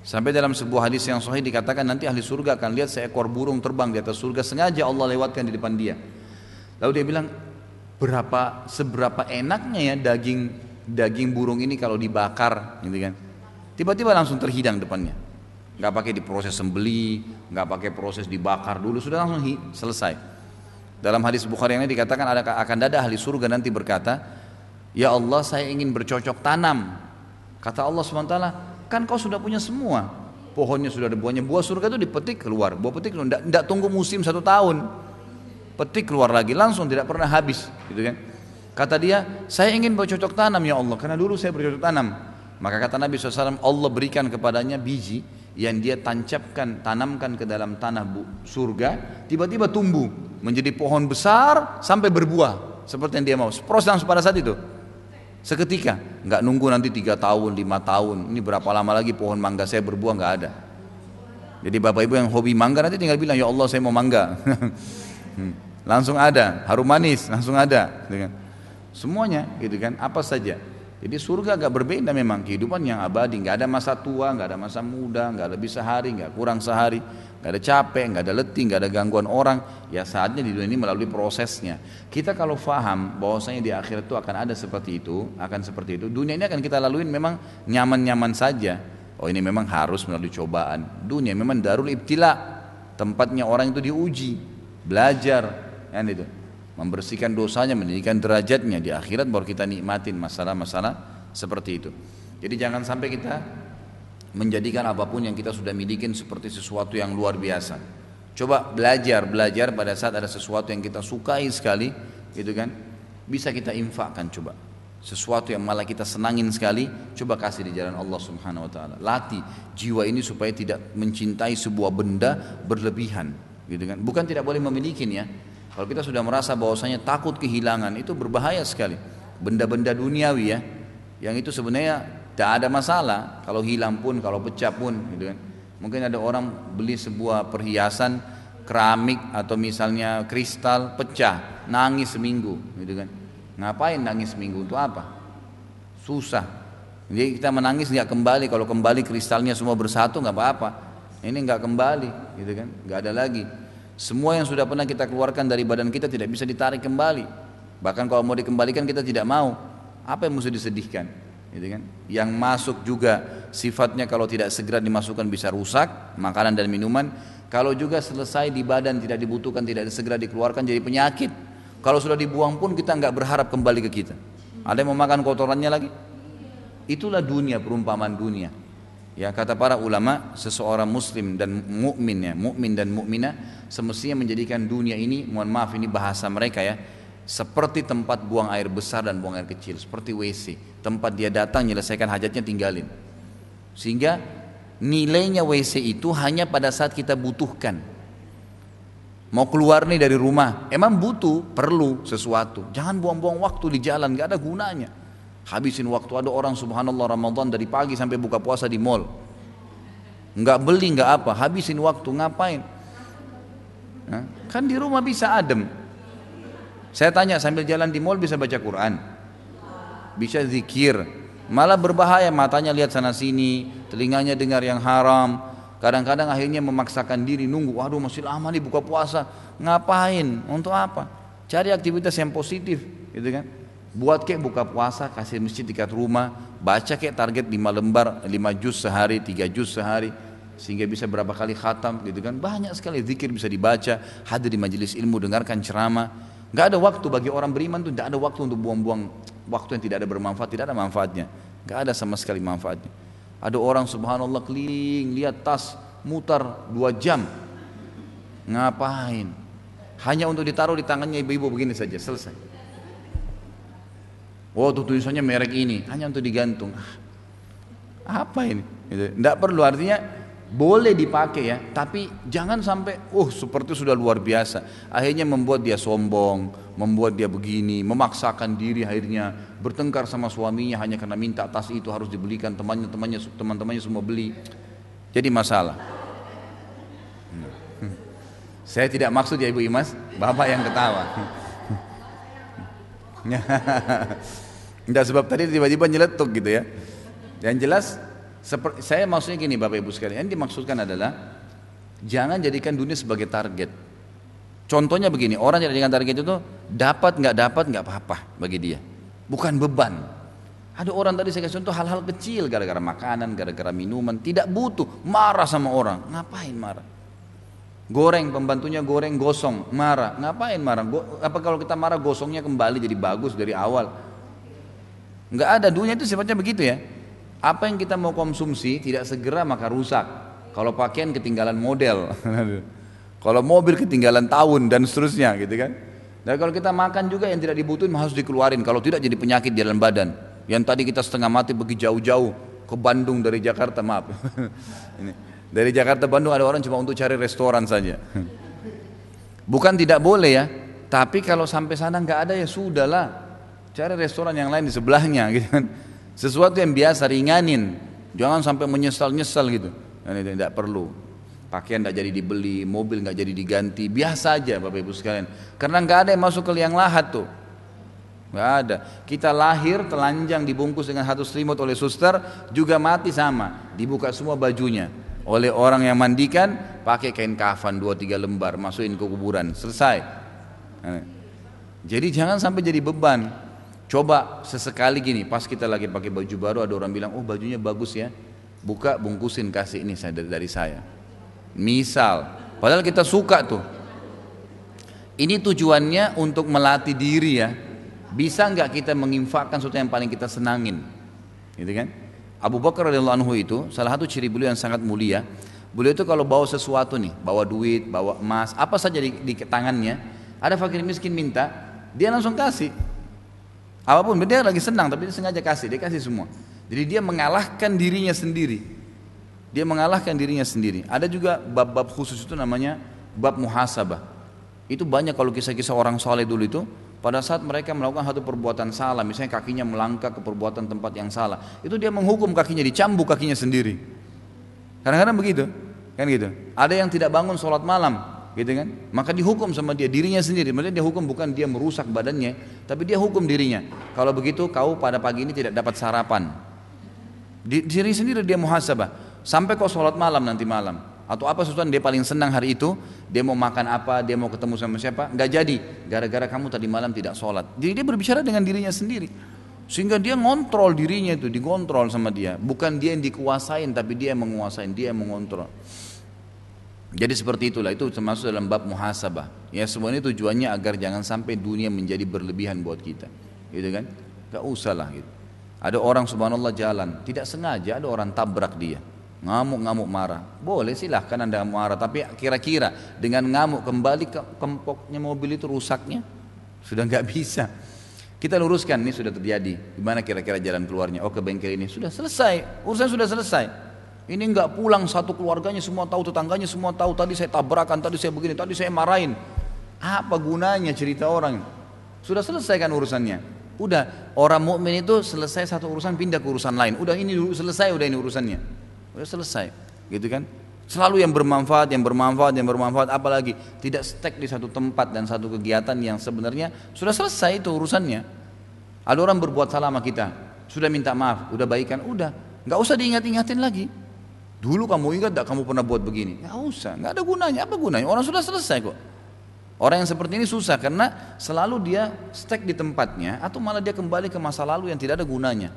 Sampai dalam sebuah hadis yang sahih dikatakan nanti ahli surga akan lihat seekor burung terbang di atas surga sengaja Allah lewatkan di depan dia. Lalu dia bilang berapa seberapa enaknya ya daging daging burung ini kalau dibakar gitu kan. Tiba-tiba langsung terhidang depannya. Nggak pakai diproses sembeli, nggak pakai proses dibakar dulu, sudah langsung selesai. Dalam hadis Bukhari yang ini dikatakan ada akan ada ahli surga nanti berkata, Ya Allah saya ingin bercocok tanam. Kata Allah SWT, kan kau sudah punya semua. Pohonnya sudah ada buahnya. Buah surga itu dipetik keluar. Buah petik tidak tunggu musim satu tahun. Petik keluar lagi langsung tidak pernah habis. Gitu kan. Kata dia, saya ingin bercocok tanam ya Allah. Karena dulu saya bercocok tanam. Maka kata Nabi SAW, Allah berikan kepadanya biji yang dia tancapkan, tanamkan ke dalam tanah surga, tiba-tiba tumbuh menjadi pohon besar sampai berbuah seperti yang dia mau. Proses langsung pada saat itu. Seketika, nggak nunggu nanti tiga tahun, lima tahun. Ini berapa lama lagi pohon mangga saya berbuah nggak ada. Jadi bapak ibu yang hobi mangga nanti tinggal bilang ya Allah saya mau mangga. [laughs] Hmm. langsung ada, harum manis langsung ada. Semuanya gitu kan, apa saja. Jadi surga agak berbeda memang kehidupan yang abadi, nggak ada masa tua, nggak ada masa muda, nggak lebih sehari, nggak kurang sehari, nggak ada capek, nggak ada letih, nggak ada gangguan orang. Ya saatnya di dunia ini melalui prosesnya. Kita kalau faham bahwasanya di akhirat itu akan ada seperti itu, akan seperti itu. Dunia ini akan kita laluin memang nyaman-nyaman saja. Oh ini memang harus melalui cobaan. Dunia memang darul ibtila, tempatnya orang itu diuji, belajar, kan itu membersihkan dosanya, meninggikan derajatnya di akhirat baru kita nikmatin masalah-masalah seperti itu. Jadi jangan sampai kita menjadikan apa pun yang kita sudah milikin seperti sesuatu yang luar biasa. Coba belajar, belajar pada saat ada sesuatu yang kita sukai sekali, gitu kan? Bisa kita infakkan coba. Sesuatu yang malah kita senangin sekali, coba kasih di jalan Allah Subhanahu wa taala. Latih jiwa ini supaya tidak mencintai sebuah benda berlebihan, gitu kan? Bukan tidak boleh memiliki ya, kalau kita sudah merasa bahwasanya takut kehilangan itu berbahaya sekali. Benda-benda duniawi ya, yang itu sebenarnya tidak ada masalah. Kalau hilang pun, kalau pecah pun, gitu kan. Mungkin ada orang beli sebuah perhiasan keramik atau misalnya kristal pecah, nangis seminggu, gitu kan. Ngapain nangis seminggu untuk apa? Susah. Jadi kita menangis nggak kembali. Kalau kembali kristalnya semua bersatu nggak apa-apa. Ini nggak kembali, gitu kan? Nggak ada lagi. Semua yang sudah pernah kita keluarkan dari badan kita tidak bisa ditarik kembali. Bahkan kalau mau dikembalikan kita tidak mau. Apa yang mesti disedihkan? Gitu kan? Yang masuk juga sifatnya kalau tidak segera dimasukkan bisa rusak makanan dan minuman. Kalau juga selesai di badan tidak dibutuhkan tidak segera dikeluarkan jadi penyakit. Kalau sudah dibuang pun kita nggak berharap kembali ke kita. Ada yang mau makan kotorannya lagi? Itulah dunia perumpamaan dunia. Ya kata para ulama, seseorang muslim dan mukmin ya, mukmin dan mukminah semestinya menjadikan dunia ini, mohon maaf ini bahasa mereka ya, seperti tempat buang air besar dan buang air kecil, seperti WC, tempat dia datang menyelesaikan hajatnya tinggalin. Sehingga nilainya WC itu hanya pada saat kita butuhkan. Mau keluar nih dari rumah, emang butuh, perlu sesuatu. Jangan buang-buang waktu di jalan, gak ada gunanya. Habisin waktu ada orang subhanallah Ramadan dari pagi sampai buka puasa di mall. Enggak beli enggak apa, habisin waktu ngapain? Kan di rumah bisa adem. Saya tanya sambil jalan di mall bisa baca Quran. Bisa zikir. Malah berbahaya matanya lihat sana sini, telinganya dengar yang haram. Kadang-kadang akhirnya memaksakan diri nunggu, waduh masih lama nih buka puasa. Ngapain? Untuk apa? Cari aktivitas yang positif, gitu kan? Buat kek buka puasa, kasih masjid dekat rumah, baca kek target 5 lembar, 5 juz sehari, 3 juz sehari, sehingga bisa berapa kali khatam gitu kan. Banyak sekali zikir bisa dibaca, hadir di majelis ilmu, dengarkan ceramah. Nggak ada waktu bagi orang beriman tuh, tidak ada waktu untuk buang-buang waktu yang tidak ada bermanfaat, tidak ada manfaatnya. Nggak ada sama sekali manfaatnya. Ada orang subhanallah keliling, lihat tas, mutar dua jam. Ngapain? Hanya untuk ditaruh di tangannya ibu-ibu begini saja, selesai. Oh tuh tulisannya merek ini, hanya untuk digantung. Apa ini? Gitu. perlu artinya boleh dipakai ya, tapi jangan sampai, oh seperti sudah luar biasa. Akhirnya membuat dia sombong, membuat dia begini, memaksakan diri akhirnya bertengkar sama suaminya hanya karena minta tas itu harus dibelikan temannya, temannya, teman-temannya semua beli. Jadi masalah. Hmm. Saya tidak maksud ya Ibu Imas, Bapak yang ketawa. [laughs] Tidak sebab tadi tiba-tiba nyeletuk gitu ya. Yang jelas saya maksudnya gini Bapak Ibu sekalian, yang dimaksudkan adalah jangan jadikan dunia sebagai target. Contohnya begini, orang yang jadikan target itu dapat nggak dapat nggak apa-apa bagi dia, bukan beban. Ada orang tadi saya kasih contoh hal-hal kecil gara-gara makanan, gara-gara minuman, tidak butuh, marah sama orang, ngapain marah? Goreng pembantunya goreng gosong, marah, ngapain marah? apa kalau kita marah gosongnya kembali jadi bagus dari awal? Nggak ada dunia itu sifatnya begitu ya. Apa yang kita mau konsumsi tidak segera maka rusak. Kalau pakaian ketinggalan model. [laughs] kalau mobil ketinggalan tahun dan seterusnya gitu kan. Dan kalau kita makan juga yang tidak dibutuhin harus dikeluarin. Kalau tidak jadi penyakit di dalam badan. Yang tadi kita setengah mati pergi jauh-jauh ke Bandung dari Jakarta maaf. [laughs] Ini. Dari Jakarta Bandung ada orang cuma untuk cari restoran saja. [laughs] Bukan tidak boleh ya, tapi kalau sampai sana nggak ada ya sudahlah, cari restoran yang lain di sebelahnya gitu kan. Sesuatu yang biasa ringanin, jangan sampai menyesal-nyesal gitu. Itu tidak perlu. Pakaian tidak jadi dibeli, mobil nggak jadi diganti, biasa aja Bapak Ibu sekalian. Karena nggak ada yang masuk ke liang lahat tuh. Nggak ada. Kita lahir telanjang dibungkus dengan satu selimut oleh suster, juga mati sama. Dibuka semua bajunya. Oleh orang yang mandikan, pakai kain kafan dua tiga lembar, masukin ke kuburan, selesai. Jadi jangan sampai jadi beban. Coba sesekali gini, pas kita lagi pakai baju baru ada orang bilang, oh bajunya bagus ya, buka bungkusin kasih ini saya dari, dari saya. Misal, padahal kita suka tuh. Ini tujuannya untuk melatih diri ya. Bisa nggak kita menginfakkan sesuatu yang paling kita senangin, gitu kan? Abu Bakar radhiyallahu anhu itu salah satu ciri beliau yang sangat mulia. Beliau itu kalau bawa sesuatu nih, bawa duit, bawa emas, apa saja di, di tangannya, ada fakir miskin minta, dia langsung kasih. Apa pun dia lagi senang tapi dia sengaja kasih, dia kasih semua. Jadi dia mengalahkan dirinya sendiri. Dia mengalahkan dirinya sendiri. Ada juga bab-bab khusus itu namanya bab muhasabah. Itu banyak kalau kisah-kisah orang soleh dulu itu pada saat mereka melakukan satu perbuatan salah, misalnya kakinya melangkah ke perbuatan tempat yang salah, itu dia menghukum kakinya, dicambuk kakinya sendiri. Kadang-kadang begitu, kan gitu. Ada yang tidak bangun sholat malam, gitu kan? Maka dihukum sama dia dirinya sendiri. Maksudnya dia hukum bukan dia merusak badannya, tapi dia hukum dirinya. Kalau begitu kau pada pagi ini tidak dapat sarapan. Di diri sendiri dia muhasabah. Sampai kau sholat malam nanti malam. Atau apa sesuatu dia paling senang hari itu, dia mau makan apa, dia mau ketemu sama siapa, nggak jadi. Gara-gara kamu tadi malam tidak sholat. Jadi dia berbicara dengan dirinya sendiri. Sehingga dia ngontrol dirinya itu, dikontrol sama dia. Bukan dia yang dikuasain, tapi dia yang menguasain, dia yang mengontrol. Jadi seperti itulah itu termasuk dalam bab muhasabah. Ya semua ini tujuannya agar jangan sampai dunia menjadi berlebihan buat kita. Gitu kan? Gak usah lah gitu. Ada orang subhanallah jalan, tidak sengaja ada orang tabrak dia. Ngamuk-ngamuk marah. Boleh silahkan anda marah, tapi kira-kira dengan ngamuk kembali ke kempoknya mobil itu rusaknya sudah nggak bisa. Kita luruskan ini sudah terjadi. Gimana kira-kira jalan keluarnya? Oh ke bengkel ini sudah selesai. Urusan sudah selesai. Ini enggak pulang satu keluarganya semua tahu, tetangganya semua tahu. Tadi saya tabrakan, tadi saya begini, tadi saya marahin. Apa gunanya cerita orang? Sudah selesai kan urusannya. Udah orang mukmin itu selesai satu urusan pindah ke urusan lain. Udah ini selesai, udah ini urusannya. Udah selesai, gitu kan? Selalu yang bermanfaat, yang bermanfaat, yang bermanfaat. Apalagi tidak stuck di satu tempat dan satu kegiatan yang sebenarnya sudah selesai itu urusannya. Ada orang berbuat salah sama kita, sudah minta maaf, udah baikan, udah, nggak usah diingat-ingatin lagi. Dulu kamu ingat tidak kamu pernah buat begini? Nggak usah, nggak ada gunanya. Apa gunanya? Orang sudah selesai kok. Orang yang seperti ini susah karena selalu dia stuck di tempatnya atau malah dia kembali ke masa lalu yang tidak ada gunanya.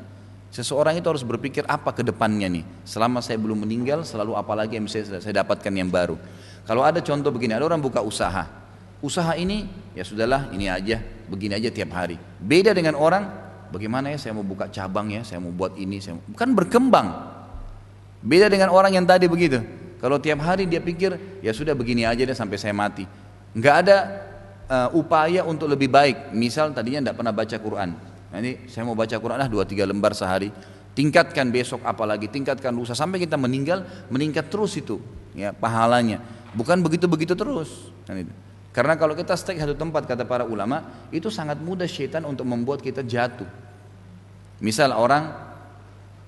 Seseorang itu harus berpikir apa ke depannya nih. Selama saya belum meninggal, selalu apa lagi yang bisa saya dapatkan yang baru. Kalau ada contoh begini, ada orang buka usaha. Usaha ini ya sudahlah ini aja, begini aja tiap hari. Beda dengan orang, bagaimana ya saya mau buka cabang ya, saya mau buat ini, saya mau, kan berkembang. Beda dengan orang yang tadi begitu. Kalau tiap hari dia pikir ya sudah begini aja deh sampai saya mati. Nggak ada uh, upaya untuk lebih baik. Misal tadinya tidak pernah baca Quran. Nanti saya mau baca Quran lah dua tiga lembar sehari. Tingkatkan besok apalagi, tingkatkan lusa sampai kita meninggal meningkat terus itu ya pahalanya. Bukan begitu-begitu terus. Kan Karena kalau kita stay satu tempat kata para ulama itu sangat mudah syaitan untuk membuat kita jatuh. Misal orang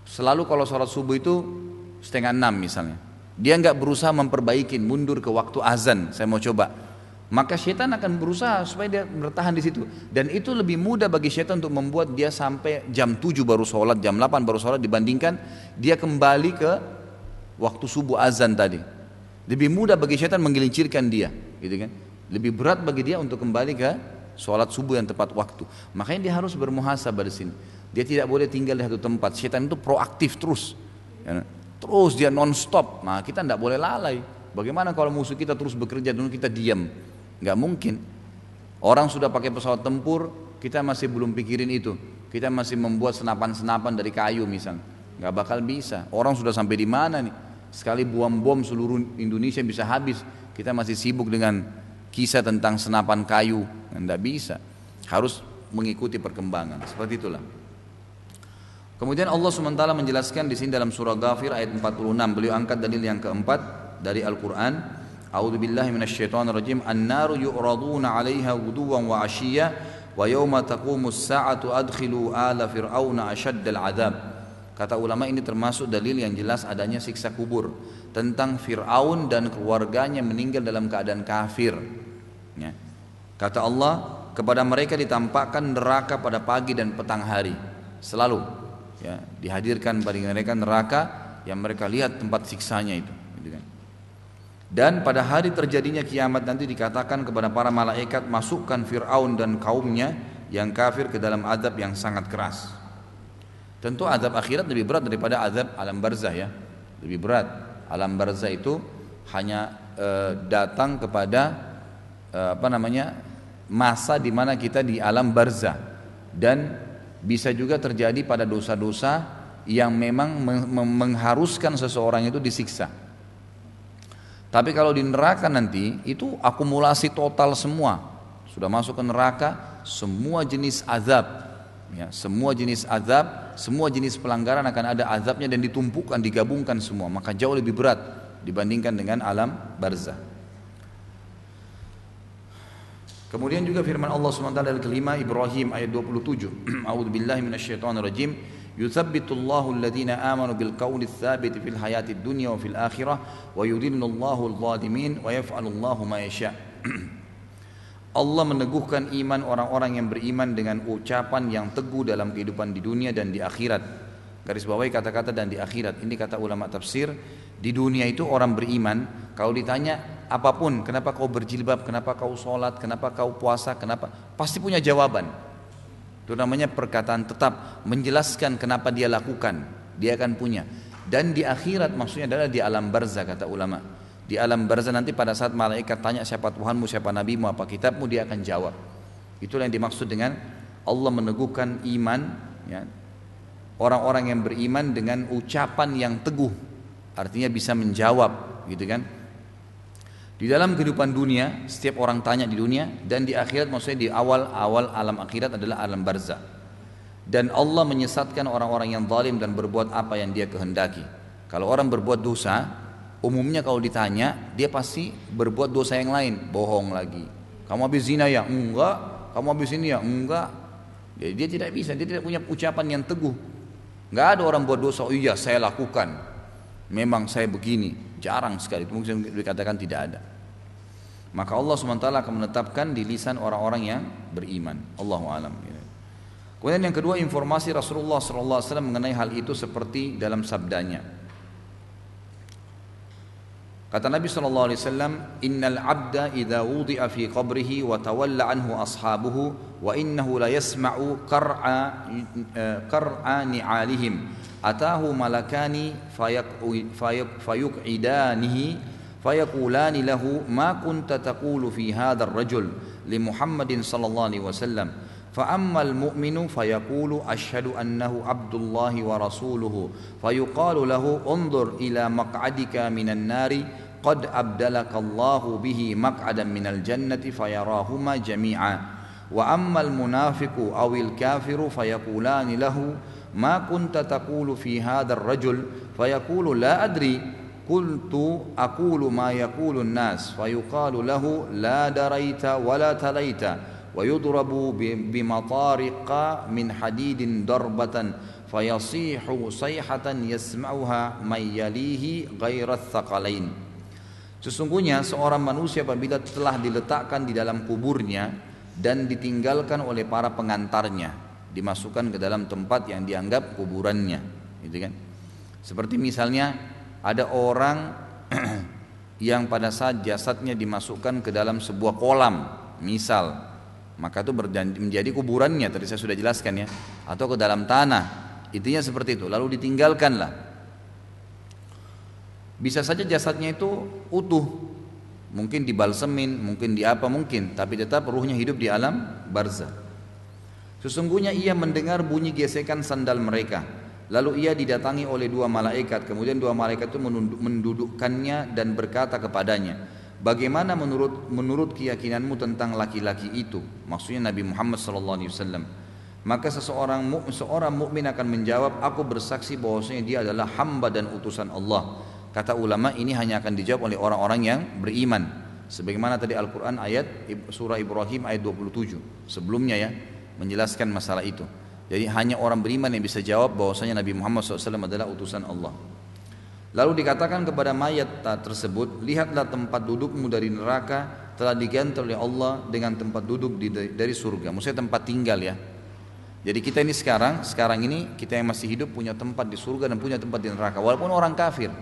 selalu kalau sholat subuh itu setengah enam misalnya. Dia nggak berusaha memperbaiki, mundur ke waktu azan. Saya mau coba. Maka syaitan akan berusaha supaya dia bertahan di situ. Dan itu lebih mudah bagi syaitan untuk membuat dia sampai jam 7 baru sholat jam 8 baru sholat dibandingkan dia kembali ke waktu subuh azan tadi. Lebih mudah bagi syaitan menggelincirkan dia gitu kan? Lebih berat bagi dia untuk kembali ke sholat subuh yang tepat waktu. Makanya dia harus bermuhasabah di sini. Dia tidak boleh tinggal di satu tempat. Syaitan itu proaktif terus. Ya. Terus dia non stop nah kita tidak boleh lalai. Bagaimana kalau musuh kita terus bekerja dan kita diam? Nggak mungkin. Orang sudah pakai pesawat tempur kita masih belum pikirin itu. Kita masih membuat senapan-senapan dari kayu misal. Nggak bakal bisa. Orang sudah sampai di mana nih? Sekali buang bom seluruh Indonesia bisa habis. Kita masih sibuk dengan kisah tentang senapan kayu. Nggak bisa. Harus mengikuti perkembangan. Seperti itulah Kemudian Allah SWT menjelaskan di sini dalam surah Ghafir ayat 46. Beliau angkat dalil yang keempat dari Al-Quran. A'udhu billahi minasyaitonir rajim. an-nar yu'raduna 'alaiha ghuduwan wa 'ashiyya wa yawma taqumu as-sa'atu adkhilu ala fir'auna 'adzab. Kata ulama ini termasuk dalil yang jelas adanya siksa kubur tentang Firaun dan keluarganya meninggal dalam keadaan kafir. Ya. Kata Allah, kepada mereka ditampakkan neraka pada pagi dan petang hari. Selalu ya, dihadirkan bagi mereka neraka yang mereka lihat tempat siksanya itu. Dan pada hari terjadinya kiamat nanti dikatakan kepada para malaikat masukkan Fir'aun dan kaumnya yang kafir ke dalam azab yang sangat keras. Tentu azab akhirat lebih berat daripada azab alam barzah ya. Lebih berat. Alam barzah itu hanya e, datang kepada e, apa namanya masa di mana kita di alam barzah dan bisa juga terjadi pada dosa-dosa yang memang mengharuskan seseorang itu disiksa. Tapi kalau di neraka nanti itu akumulasi total semua. Sudah masuk ke neraka, semua jenis azab. Ya, semua jenis azab, semua jenis pelanggaran akan ada azabnya dan ditumpukan, digabungkan semua. Maka jauh lebih berat dibandingkan dengan alam barzah. Kemudian juga firman Allah SWT dari kelima Ibrahim ayat 27. A'udzubillahi minasyaitonirrajim. يثبت الله الذين آمنوا بالقول الثابت في الحياة الدنيا وفي الآخرة ويذل الله الظالمين ويفعل الله ما يشاء Allah meneguhkan iman orang-orang yang beriman dengan ucapan yang teguh dalam kehidupan di dunia dan di akhirat. Garis bawahi kata-kata dan di akhirat. Ini kata ulama tafsir. Di dunia itu orang beriman, kalau ditanya apa pun, kenapa kau berjilbab, kenapa kau sholat, kenapa kau puasa, kenapa, pasti punya jawaban. Itu namanya perkataan tetap menjelaskan kenapa dia lakukan. Dia akan punya. Dan di akhirat maksudnya adalah di alam barzah kata ulama. Di alam barzah nanti pada saat malaikat tanya siapa Tuhanmu, siapa nabimu, apa kitabmu, dia akan jawab. Itulah yang dimaksud dengan Allah meneguhkan iman ya, orang-orang yang beriman dengan ucapan yang teguh artinya bisa menjawab gitu kan di dalam kehidupan dunia, setiap orang tanya di dunia dan di akhirat maksudnya di awal-awal alam akhirat adalah alam barzah. Dan Allah menyesatkan orang-orang yang zalim dan berbuat apa yang dia kehendaki. Kalau orang berbuat dosa, umumnya kalau ditanya, dia pasti berbuat dosa yang lain, bohong lagi. Kamu habis zina ya? Enggak. Kamu habis ini ya? Enggak. Jadi dia tidak bisa, dia tidak punya ucapan yang teguh. Enggak ada orang buat dosa, oh iya saya lakukan. Memang saya begini. Jarang sekali, mungkin dikatakan tidak ada. Maka Allah SWT akan menetapkan di lisan orang-orang yang beriman. Allahu alam. Kemudian yang kedua informasi Rasulullah SAW mengenai hal itu seperti dalam sabdanya. Kata Nabi sallallahu alaihi wasallam, "Innal 'abda idza wudi'a fi qabrihi wa tawalla anhu ashabuhu wa innahu la yasma'u qar'a qar'a ni'alihim." Atahu malakani fayuq'idanihi فيقولان له ما كنت تقول في هذا الرجل لمحمد صلى الله عليه وسلم فأما المؤمن فيقول أشهد أنه عبد الله ورسوله فيقال له انظر إلى مقعدك من النار قد أبدلك الله به مقعدا من الجنة فيراهما جميعا. وأما المنافق أو الكافر فيقولان له ما كنت تقول في هذا الرجل؟ فيقول لا أدري. قلت أقول ما يقول الناس. فيقال له لا دريت ولا تليت. ويضرب بمطارق من حديد ضربة فيصيح صيحة يسمعها من يليه غير الثقلين Sesungguhnya seorang manusia apabila telah diletakkan di dalam kuburnya dan ditinggalkan oleh para pengantarnya, dimasukkan ke dalam tempat yang dianggap kuburannya, gitu kan? Seperti misalnya ada orang [clears throat] yang pada saat jasadnya dimasukkan ke dalam sebuah kolam, misal maka itu menjadi kuburannya tadi saya sudah jelaskan ya. Atau ke dalam tanah. Intinya seperti itu. Lalu ditinggalkanlah. Bisa saja jasadnya itu utuh. Mungkin dibalsemin mungkin di apa mungkin. Tapi tetap ruhnya hidup di alam barzah. Sesungguhnya ia mendengar bunyi gesekan sandal mereka. Lalu ia didatangi oleh dua malaikat. Kemudian dua malaikat itu mendudukkannya dan berkata kepadanya Bagaimana menurut menurut keyakinanmu tentang laki-laki itu? Maksudnya Nabi Muhammad SAW. Maka seseorang seorang mukmin akan menjawab, aku bersaksi bahwasanya dia adalah hamba dan utusan Allah. Kata ulama ini hanya akan dijawab oleh orang-orang yang beriman. Sebagaimana tadi Al-Quran ayat surah Ibrahim ayat 27 sebelumnya ya menjelaskan masalah itu. Jadi hanya orang beriman yang bisa jawab bahwasanya Nabi Muhammad SAW adalah utusan Allah. Lalu dikatakan kepada mayat tersebut, lihatlah tempat dudukmu dari neraka telah diganti oleh Allah dengan tempat duduk dari surga. Maksudnya tempat tinggal ya. Jadi kita ini sekarang, sekarang ini kita yang masih hidup punya tempat di surga dan punya tempat di neraka. Walaupun orang kafir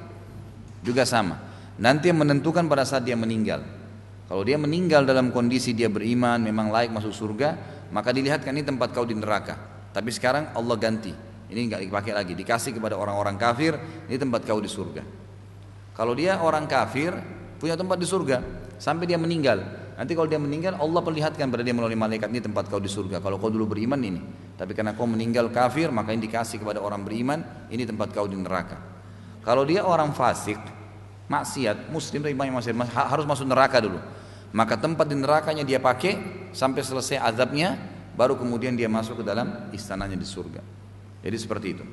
juga sama. Nanti yang menentukan pada saat dia meninggal. Kalau dia meninggal dalam kondisi dia beriman, memang layak masuk surga, maka dilihatkan ini tempat kau di neraka. Tapi sekarang Allah ganti. Ini nggak dipakai lagi, dikasih kepada orang-orang kafir, ini tempat kau di surga. Kalau dia orang kafir, punya tempat di surga, sampai dia meninggal. Nanti kalau dia meninggal, Allah perlihatkan pada dia melalui malaikat ini tempat kau di surga. Kalau kau dulu beriman ini, tapi karena kau meninggal kafir, maka ini dikasih kepada orang beriman, ini tempat kau di neraka. Kalau dia orang fasik, maksiat, muslim, iman maksiat, harus masuk neraka dulu. Maka tempat di nerakanya dia pakai sampai selesai azabnya, baru kemudian dia masuk ke dalam istananya di surga. Jadi seperti itu.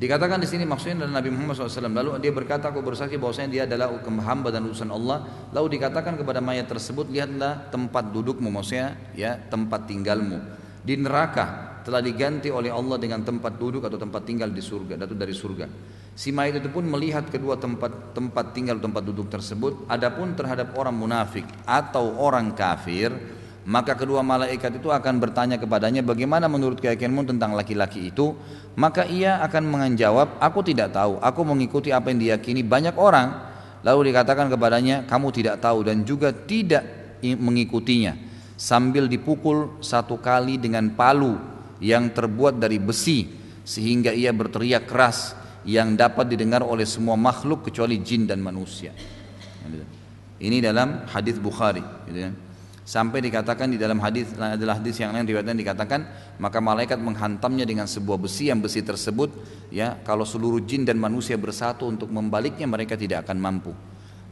Dikatakan di sini maksudnya adalah Nabi Muhammad SAW. Lalu dia berkata, aku bersaksi bahwasanya dia adalah hamba dan utusan Allah. Lalu dikatakan kepada mayat tersebut, lihatlah tempat dudukmu, maksudnya ya tempat tinggalmu di neraka telah diganti oleh Allah dengan tempat duduk atau tempat tinggal di surga, datu dari surga. Si mayat itu pun melihat kedua tempat tempat tinggal tempat duduk tersebut. Adapun terhadap orang munafik atau orang kafir, maka kedua malaikat itu akan bertanya kepadanya bagaimana menurut keyakinanmu tentang laki-laki itu? Maka ia akan menjawab aku tidak tahu. Aku mengikuti apa yang diyakini banyak orang. Lalu dikatakan kepadanya kamu tidak tahu dan juga tidak mengikutinya. Sambil dipukul satu kali dengan palu yang terbuat dari besi sehingga ia berteriak keras yang dapat didengar oleh semua makhluk kecuali jin dan manusia. Ini dalam hadis Bukhari gitu kan. Sampai dikatakan di dalam hadis adalah hadis yang lain riwayatnya dikatakan maka malaikat menghantamnya dengan sebuah besi yang besi tersebut ya kalau seluruh jin dan manusia bersatu untuk membaliknya mereka tidak akan mampu.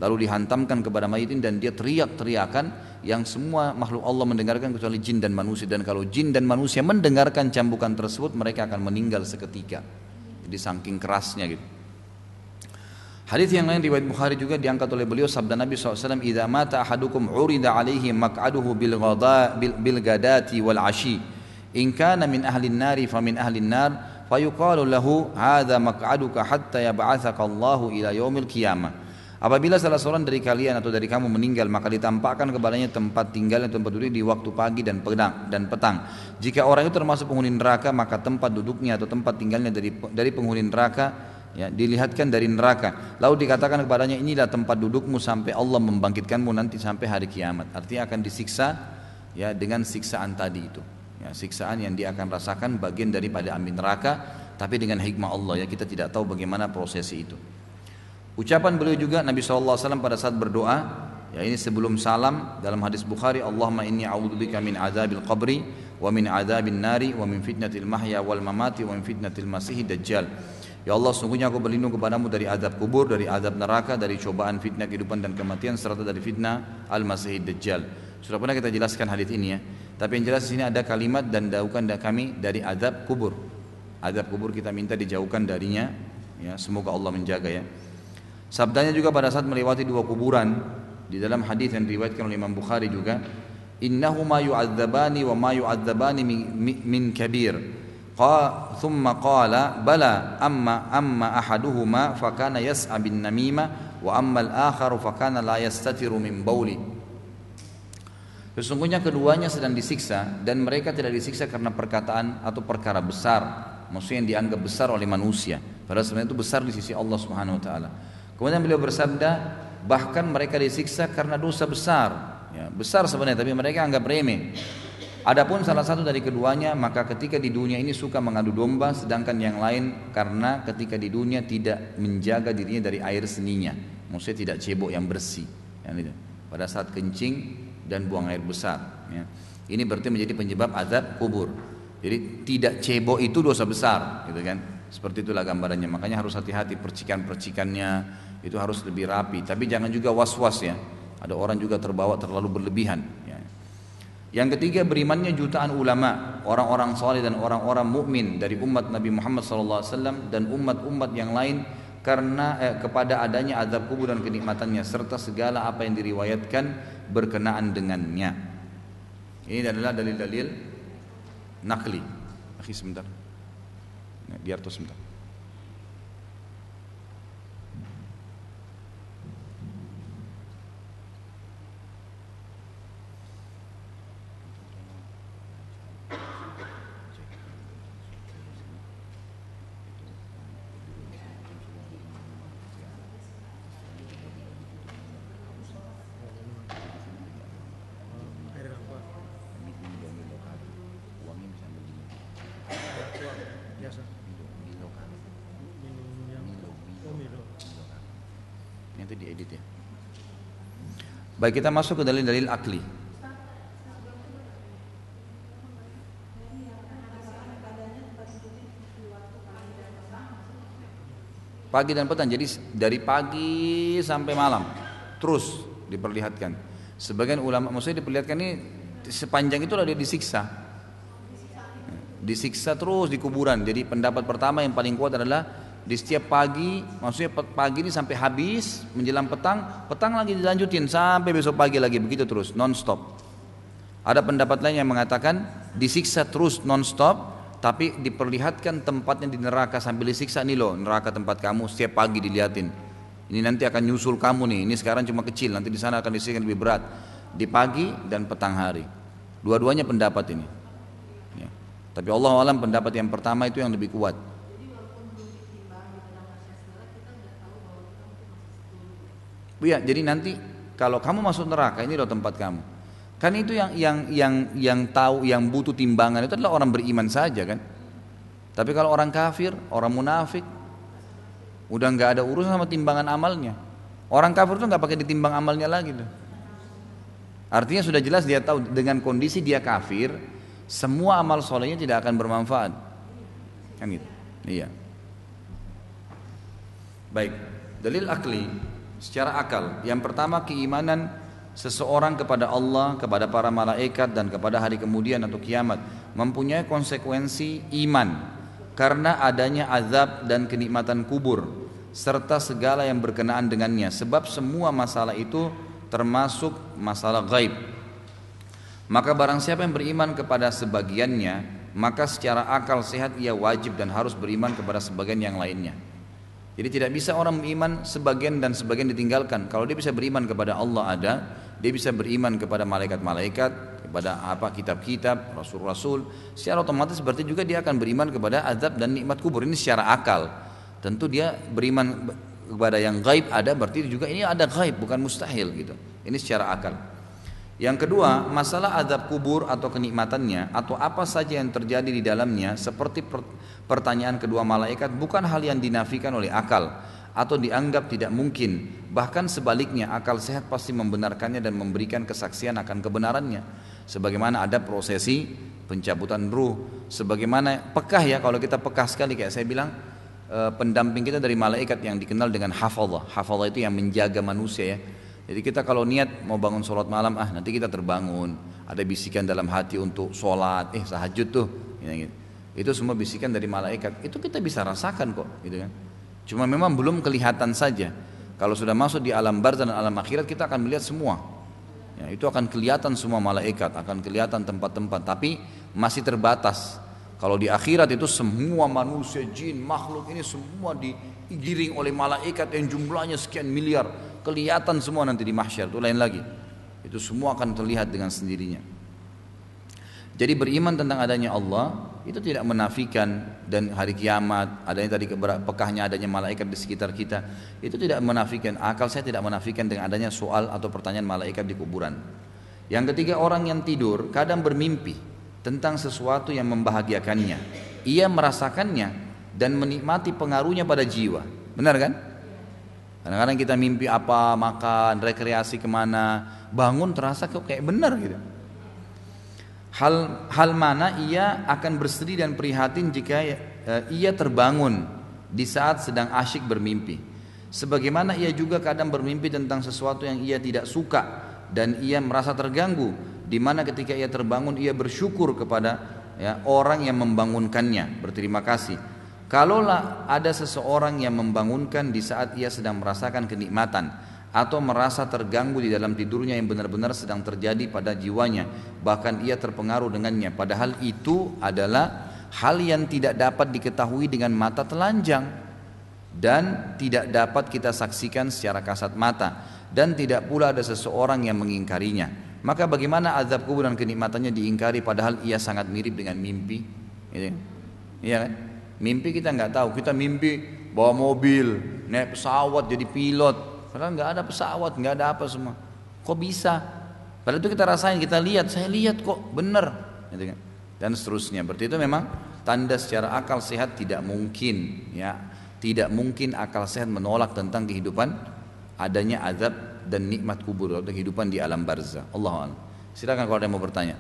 Lalu dihantamkan kepada mayit dan dia teriak-teriakan yang semua makhluk Allah mendengarkan kecuali jin dan manusia dan kalau jin dan manusia mendengarkan cambukan tersebut mereka akan meninggal seketika. Jadi saking kerasnya gitu. Hadis yang lain riwayat Bukhari juga diangkat oleh beliau sabda Nabi SAW Idza mata ahadukum urida alaihi mak'aduhu bil, ghada, bil, bil gadati wal ashi In kana min ahli nari fa min ahli nar Fayuqalu lahu hadha mak'aduka hatta yab'athaka Allahu ila yaumil qiyamah Apabila salah seorang dari kalian atau dari kamu meninggal maka ditampakkan kepadanya tempat tinggal dan tempat duduk di waktu pagi dan petang dan petang. Jika orang itu termasuk penghuni neraka maka tempat duduknya atau tempat tinggalnya dari dari penghuni neraka ya dilihatkan dari neraka. Lalu dikatakan kepadanya inilah tempat dudukmu sampai Allah membangkitkanmu nanti sampai hari kiamat. Artinya akan disiksa ya dengan siksaan tadi itu. Ya siksaan yang dia akan rasakan bagian daripada amin neraka tapi dengan hikmah Allah. Ya kita tidak tahu bagaimana prosesi itu. Ucapan beliau juga Nabi SAW pada saat berdoa, ya ini sebelum salam dalam hadis Bukhari, Allahumma inni a'udzubika min azabil qabri wa min azabin nari wa min fitnatil mahya wal mamati wa min fitnatil masih dajjal. Ya Allah, sungguhnya aku berlindung kepadamu dari azab kubur, dari azab neraka, dari cobaan fitnah kehidupan dan kematian serta dari fitnah al-masih dajjal. Sudah pernah kita jelaskan hadis ini ya. Tapi yang jelas di sini ada kalimat dan daukan kami dari azab kubur. Azab kubur kita minta dijauhkan darinya. Ya, semoga Allah menjaga ya. Sabdanya juga pada saat melewati dua kuburan di dalam hadis yang diriwayatkan oleh Imam Bukhari juga, innahuma yu'adzabani wa ma yu'adzabani min kabir. Sesungguhnya keduanya sedang disiksa dan mereka tidak disiksa karena perkataan atau perkara besar, maksudnya yang dianggap besar oleh manusia. Padahal sebenarnya itu besar di sisi Allah Subhanahu wa taala. Kemudian beliau bersabda, bahkan mereka disiksa karena dosa besar. Ya, besar sebenarnya, tapi mereka anggap remeh. Adapun salah satu dari keduanya, maka ketika di dunia ini suka mengadu domba, sedangkan yang lain karena ketika di dunia tidak menjaga dirinya dari air seninya. Maksudnya tidak cebok yang bersih. Pada saat kencing dan buang air besar. Ya. Ini berarti menjadi penyebab azab kubur. Jadi tidak cebok itu dosa besar, gitu kan? Seperti itulah gambarannya. Makanya harus hati-hati percikan-percikannya, itu harus lebih rapi. Tapi jangan juga was-was ya. Ada orang juga terbawa terlalu berlebihan. Ya. Yang ketiga berimannya jutaan ulama, orang-orang saleh dan orang-orang mukmin dari umat Nabi Muhammad SAW dan umat-umat yang lain karena eh, kepada adanya azab kubur dan kenikmatannya serta segala apa yang diriwayatkan berkenaan dengannya. Ini adalah dalil-dalil nakli. Akhi sebentar. Biar tuh sebentar. Baik kita masuk ke dalil-dalil akli. Pagi dan petang, jadi dari pagi sampai malam terus diperlihatkan. Sebagian ulama maksudnya diperlihatkan ini sepanjang itu dia disiksa. Disiksa terus di kuburan. Jadi pendapat pertama yang paling kuat adalah di setiap pagi, maksudnya pagi ini sampai habis, menjelang petang, petang lagi dilanjutin sampai besok pagi lagi begitu terus, non stop. Ada pendapat lain yang mengatakan disiksa terus non stop, tapi diperlihatkan tempatnya di neraka sambil disiksa nih loh neraka tempat kamu setiap pagi dilihatin. Ini nanti akan nyusul kamu nih. Ini sekarang cuma kecil, nanti di sana akan disiksa lebih berat. Di pagi dan petang hari. Dua-duanya pendapat ini. Ya. Tapi Allah alam pendapat yang pertama itu yang lebih kuat. Ya, jadi nanti kalau kamu masuk neraka ini loh tempat kamu. Kan itu yang yang yang yang tahu yang butuh timbangan itu adalah orang beriman saja kan. Tapi kalau orang kafir, orang munafik, udah nggak ada urusan sama timbangan amalnya. Orang kafir itu nggak pakai ditimbang amalnya lagi tuh. Artinya sudah jelas dia tahu dengan kondisi dia kafir, semua amal solehnya tidak akan bermanfaat. Kan gitu. Iya. Baik, dalil akli secara akal. Yang pertama keimanan seseorang kepada Allah, kepada para malaikat dan kepada hari kemudian atau kiamat mempunyai konsekuensi iman karena adanya azab dan kenikmatan kubur serta segala yang berkenaan dengannya sebab semua masalah itu termasuk masalah gaib. Maka barang siapa yang beriman kepada sebagiannya maka secara akal sehat ia wajib dan harus beriman kepada sebagian yang lainnya. Jadi tidak bisa orang beriman sebagian dan sebagian ditinggalkan. Kalau dia bisa beriman kepada Allah ada, dia bisa beriman kepada malaikat-malaikat, kepada apa kitab-kitab, rasul-rasul, secara otomatis berarti juga dia akan beriman kepada azab dan nikmat kubur ini secara akal. Tentu dia beriman kepada yang gaib ada berarti juga ini ada gaib bukan mustahil gitu. Ini secara akal. Yang kedua, masalah azab kubur atau kenikmatannya atau apa saja yang terjadi di dalamnya seperti pertanyaan kedua malaikat bukan hal yang dinafikan oleh akal. atau dianggap tidak mungkin. Bahkan sebaliknya akal sehat pasti membenarkannya dan memberikan kesaksian akan kebenarannya. Sebagaimana ada prosesi pencabutan ruh, sebagaimana pekah ya kalau kita pekah sekali kayak saya bilang eh, pendamping kita dari malaikat yang dikenal dengan hafallah. Hafallah itu yang menjaga manusia ya. Jadi kita kalau niat mau bangun sholat malam, ah nanti kita terbangun. Ada bisikan dalam hati untuk sholat, eh sahajud tuh. Gitu. Itu semua bisikan dari malaikat. Itu kita bisa rasakan kok, gitu kan. Cuma memang belum kelihatan saja. Kalau sudah masuk di alam barzah dan alam akhirat kita akan melihat semua. Ya, itu akan kelihatan semua malaikat, akan kelihatan tempat-tempat, tapi masih terbatas. Kalau di akhirat itu semua manusia, jin, makhluk ini semua digiring oleh malaikat yang jumlahnya sekian miliar. Kelihatan semua nanti di mahsyar, itu lain lagi. Itu semua akan terlihat dengan sendirinya. Jadi beriman tentang adanya Allah itu tidak menafikan dan hari kiamat adanya tadi pekahnya adanya malaikat di sekitar kita itu tidak menafikan akal saya tidak menafikan dengan adanya soal atau pertanyaan malaikat di kuburan. Yang ketiga orang yang tidur kadang bermimpi tentang sesuatu yang membahagiakannya. Ia merasakannya dan menikmati pengaruhnya pada jiwa. Benar kan? Kadang-kadang kita mimpi apa, makan, rekreasi ke mana, bangun terasa kok kayak benar gitu. Hal hal mana ia akan bersedih dan prihatin jika uh, ia terbangun di saat sedang asyik bermimpi. Sebagaimana ia juga kadang bermimpi tentang sesuatu yang ia tidak suka dan ia merasa terganggu di mana ketika ia terbangun ia bersyukur kepada ya, orang yang membangunkannya, berterima kasih. Kalaulah ada seseorang yang membangunkan di saat ia sedang merasakan kenikmatan, atau merasa terganggu di dalam tidurnya yang benar-benar sedang terjadi pada jiwanya bahkan ia terpengaruh dengannya. Padahal itu adalah hal yang tidak dapat diketahui dengan mata telanjang dan tidak dapat kita saksikan secara kasat mata. Dan tidak pula ada seseorang yang mengingkarinya. Maka bagaimana azab kubur dan kenikmatannya diingkari padahal ia sangat mirip dengan mimpi? Gitu. iya kan mimpi kita nggak tahu kita mimpi bawa mobil naik pesawat jadi pilot Padahal nggak ada pesawat, nggak ada apa semua. Kok bisa? Padahal itu kita rasain, kita lihat, saya lihat kok benar, gitu kan? Dan seterusnya. Berarti itu memang tanda secara akal sehat tidak mungkin, ya, tidak mungkin akal sehat menolak tentang kehidupan adanya azab dan nikmat kubur atau kehidupan di alam barzah. Allah Silakan kalau ada yang mau bertanya.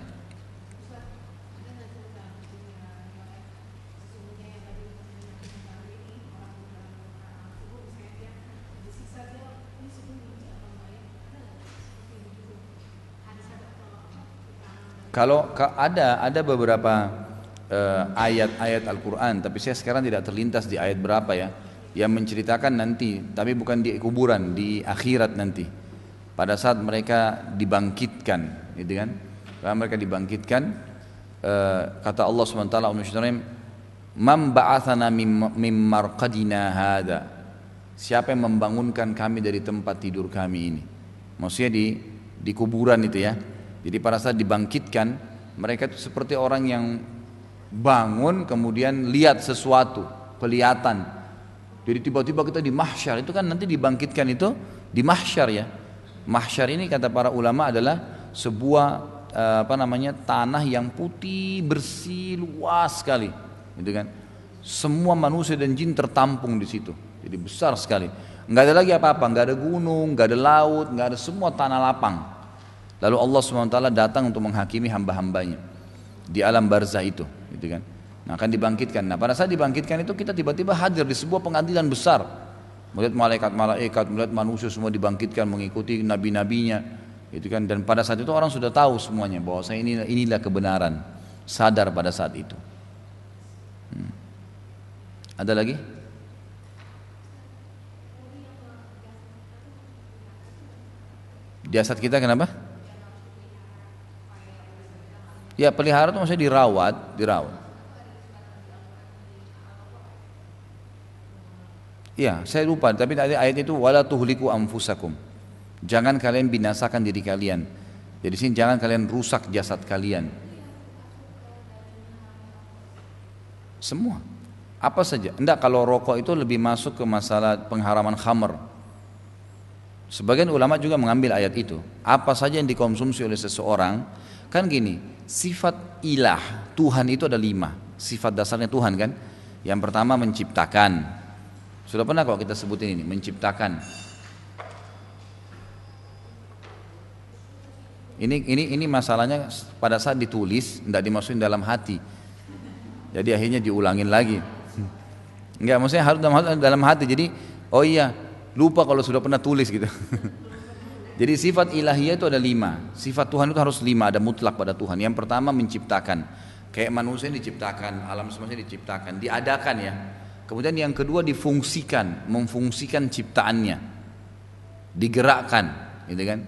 Kalau ada ada beberapa eh, ayat-ayat Al-Quran, tapi saya sekarang tidak terlintas di ayat berapa ya, yang menceritakan nanti, tapi bukan di kuburan, di akhirat nanti. Pada saat mereka dibangkitkan, gitu kan? Karena mereka dibangkitkan, uh, kata Allah swt. "Man ba'athana mim marqadina hada." Siapa yang membangunkan kami dari tempat tidur kami ini? Maksudnya di di kuburan itu ya jadi pada saat dibangkitkan mereka itu seperti orang yang bangun kemudian lihat sesuatu, kelihatan. Jadi tiba-tiba kita di mahsyar itu kan nanti dibangkitkan itu di mahsyar ya. Mahsyar ini kata para ulama adalah sebuah eh, apa namanya tanah yang putih bersih luas sekali, gitu kan. Semua manusia dan jin tertampung di situ. Jadi besar sekali. Enggak ada lagi apa-apa, enggak ada gunung, enggak ada laut, enggak ada semua tanah lapang. Lalu Allah SWT datang untuk menghakimi hamba-hambanya di alam barzah itu, gitu kan. Nah, akan dibangkitkan. Nah, pada saat dibangkitkan itu kita tiba-tiba hadir di sebuah pengadilan besar. Melihat malaikat-malaikat, melihat manusia semua dibangkitkan mengikuti nabi-nabinya, gitu kan. Dan pada saat itu orang sudah tahu semuanya bahwa saya ini inilah kebenaran. Sadar pada saat itu. Hmm. Ada lagi? Jasad kita kenapa? Ya pelihara itu maksudnya dirawat, dirawat. Ya, saya lupa, tapi tadi ayat itu wala tuhliku amfusakum. Jangan kalian binasakan diri kalian. Jadi sini jangan kalian rusak jasad kalian. Semua. Apa saja. Enggak kalau rokok itu lebih masuk ke masalah pengharaman khamr. Sebagian ulama juga mengambil ayat itu. Apa saja yang dikonsumsi oleh seseorang, kan gini, sifat ilah Tuhan itu ada lima sifat dasarnya Tuhan kan yang pertama menciptakan Sudah pernah kalau kita sebutin ini, menciptakan. Ini ini ini masalahnya pada saat ditulis tidak dimasukin dalam hati. Jadi akhirnya diulangin lagi. Enggak, maksudnya harus dalam, dalam hati. Jadi, oh iya, lupa kalau sudah pernah tulis gitu. [laughs] Jadi sifat ilahiyah itu ada lima. Sifat Tuhan itu harus lima, ada mutlak pada Tuhan. Yang pertama menciptakan. Kayak manusia diciptakan, alam semesta diciptakan, diadakan ya. Kemudian yang kedua difungsikan, memfungsikan ciptaannya. Digerakkan, gitu kan.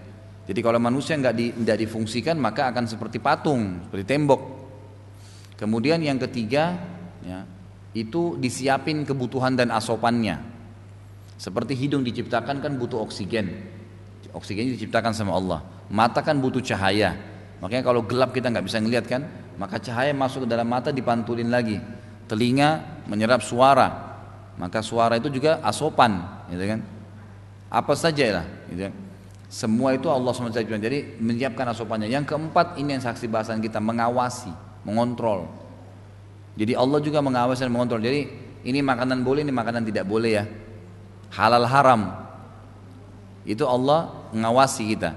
Jadi kalau manusia nggak di, difungsikan maka akan seperti patung, seperti tembok. Kemudian yang ketiga, ya, itu disiapin kebutuhan dan asopannya. Seperti hidung diciptakan kan butuh oksigen. Oksigen diciptakan sama Allah. Mata kan butuh cahaya. Makanya kalau gelap kita nggak bisa ngelihat kan, maka cahaya masuk ke dalam mata dipantulin lagi. Telinga menyerap suara. Maka suara itu juga asopan, gitu kan? Apa saja lah, gitu kan? Semua itu Allah SWT jadi menyiapkan asopannya. Yang keempat ini yang saksi bahasan kita mengawasi, mengontrol. Jadi Allah juga mengawasi dan mengontrol. Jadi ini makanan boleh, ini makanan tidak boleh ya. Halal haram. Itu Allah mengawasi kita.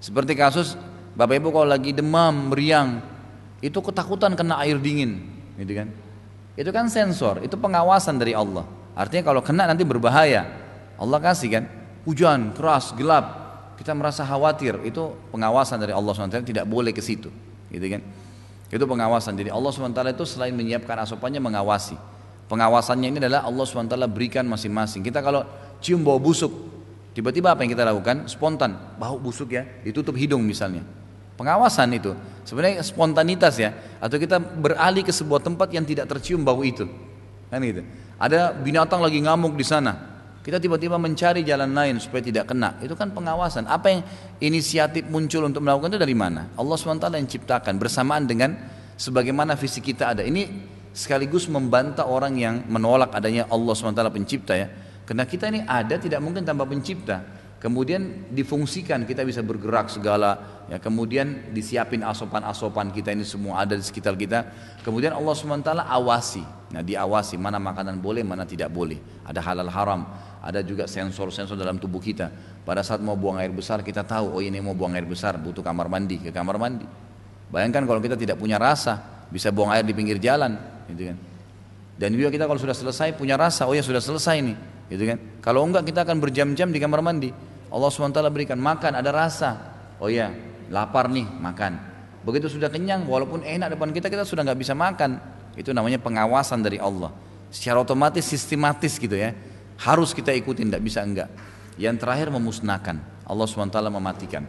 Seperti kasus Bapak Ibu kalau lagi demam, meriang, itu ketakutan kena air dingin, gitu kan? Itu kan sensor, itu pengawasan dari Allah. Artinya kalau kena nanti berbahaya. Allah kasih kan, hujan keras, gelap, kita merasa khawatir, itu pengawasan dari Allah SWT tidak boleh ke situ, gitu kan? Itu pengawasan. Jadi Allah SWT itu selain menyiapkan asupannya mengawasi. Pengawasannya ini adalah Allah SWT berikan masing-masing. Kita kalau cium bau busuk, tiba-tiba apa yang kita lakukan? Spontan, bau busuk ya, ditutup hidung misalnya. Pengawasan itu. Sebenarnya spontanitas ya. Atau kita beralih ke sebuah tempat yang tidak tercium bau itu. Kan gitu. Ada binatang lagi ngamuk di sana. Kita tiba-tiba mencari jalan lain supaya tidak kena. Itu kan pengawasan. Apa yang inisiatif muncul untuk melakukan itu dari mana? Allah SWT yang ciptakan bersamaan dengan sebagaimana fisik kita ada. Ini sekaligus membantah orang yang menolak adanya Allah SWT pencipta ya. Karena kita ini ada tidak mungkin tanpa pencipta. Kemudian difungsikan kita bisa bergerak segala ya kemudian disiapin asopan-asopan kita ini semua ada di sekitar kita. Kemudian Allah SWT awasi. Nah, diawasi mana makanan boleh, mana tidak boleh. Ada halal haram, ada juga sensor-sensor dalam tubuh kita. Pada saat mau buang air besar kita tahu, oh ini mau buang air besar butuh kamar mandi, ke kamar mandi. Bayangkan kalau kita tidak punya rasa, bisa buang air di pinggir jalan, gitu kan. Dan juga kita kalau sudah selesai punya rasa, oh ya sudah selesai nih, gitu kan. Kalau enggak kita akan berjam-jam di kamar mandi. Allah SWT berikan makan, ada rasa. Oh ya, lapar nih, makan. Begitu sudah kenyang, walaupun enak depan kita, kita sudah nggak bisa makan. Itu namanya pengawasan dari Allah. Secara otomatis, sistematis gitu ya harus kita ikutin, tidak bisa enggak. Yang terakhir memusnahkan. Allah SWT mematikan.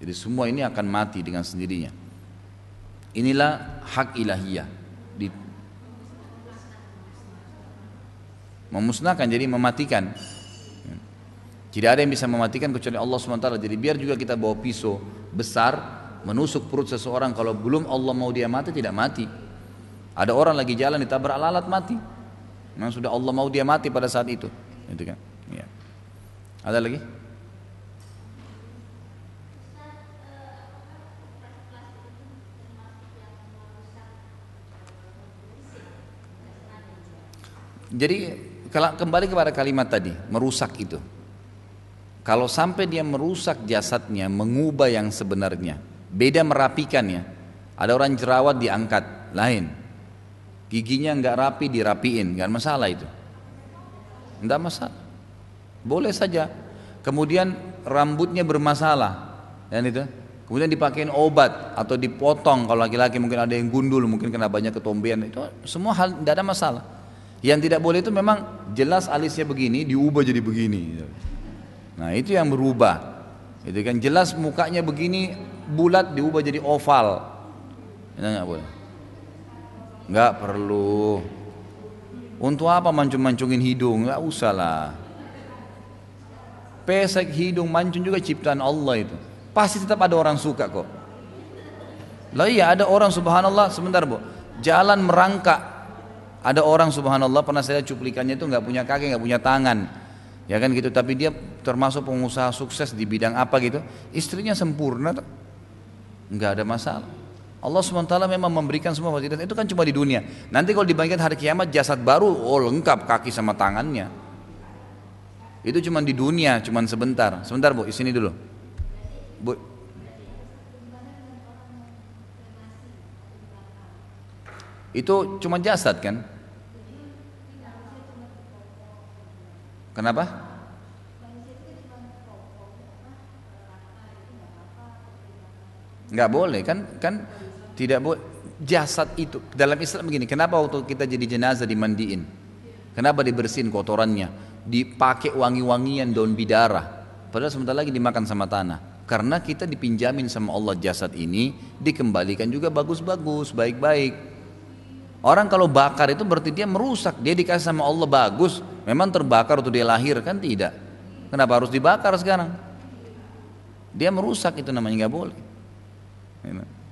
Jadi semua ini akan mati dengan sendirinya. Inilah hak ilahiyah. Di, memusnahkan jadi mematikan. Tidak ada yang bisa mematikan kecuali Allah SWT. Jadi biar juga kita bawa pisau besar menusuk perut seseorang kalau belum Allah mau dia mati tidak mati. Ada orang lagi jalan ditabrak lalat mati. Memang sudah Allah mau dia mati pada saat itu. Itu kan? Ya. Ada lagi? Jadi kembali kepada kalimat tadi, merusak itu. Kalau sampai dia merusak jasadnya, mengubah yang sebenarnya, beda merapikannya. Ada orang jerawat diangkat, lain. Giginya nggak rapi dirapiin, nggak masalah itu. Nggak masalah. Boleh saja. Kemudian rambutnya bermasalah, dan itu. Kemudian dipakein obat atau dipotong kalau laki-laki mungkin ada yang gundul, mungkin kena banyak ketombean itu semua hal tidak ada masalah. Yang tidak boleh itu memang jelas alisnya begini diubah jadi begini. Nah itu yang berubah. Itu kan jelas mukanya begini bulat diubah jadi oval. Itu nggak boleh. Nggak perlu. Untuk apa mancung-mancungin hidung? Nggak usah lah. Pesek hidung mancung juga ciptaan Allah itu. Pasti tetap ada orang suka kok. Lah iya ada orang subhanallah sebentar bu. Jalan merangkak. Ada orang subhanallah pernah saya cuplikannya itu nggak punya kaki nggak punya tangan. Ya kan gitu. Tapi dia termasuk pengusaha sukses di bidang apa gitu. Istrinya sempurna. Nggak ada masalah. Allah SWT memang memberikan semua fasilitas itu kan cuma di dunia. Nanti kalau dibandingkan hari kiamat jasad baru, oh lengkap kaki sama tangannya. Itu cuma di dunia, cuma sebentar. Sebentar bu, sini dulu. Bu, itu cuma jasad kan? Kenapa? Nggak boleh kan? Kan tidak boleh. Jasad itu dalam Islam begini. Kenapa waktu kita jadi jenazah dimandiin? Kenapa dibersihin kotorannya? Dipakai wangi-wangian daun bidara. Padahal sebentar lagi dimakan sama tanah. Karena kita dipinjamin sama Allah jasad ini dikembalikan juga bagus-bagus, baik-baik. Orang kalau bakar itu berarti dia merusak. Dia dikasih sama Allah bagus, memang terbakar waktu dia lahir kan tidak. Kenapa harus dibakar sekarang? Dia merusak itu namanya nggak boleh.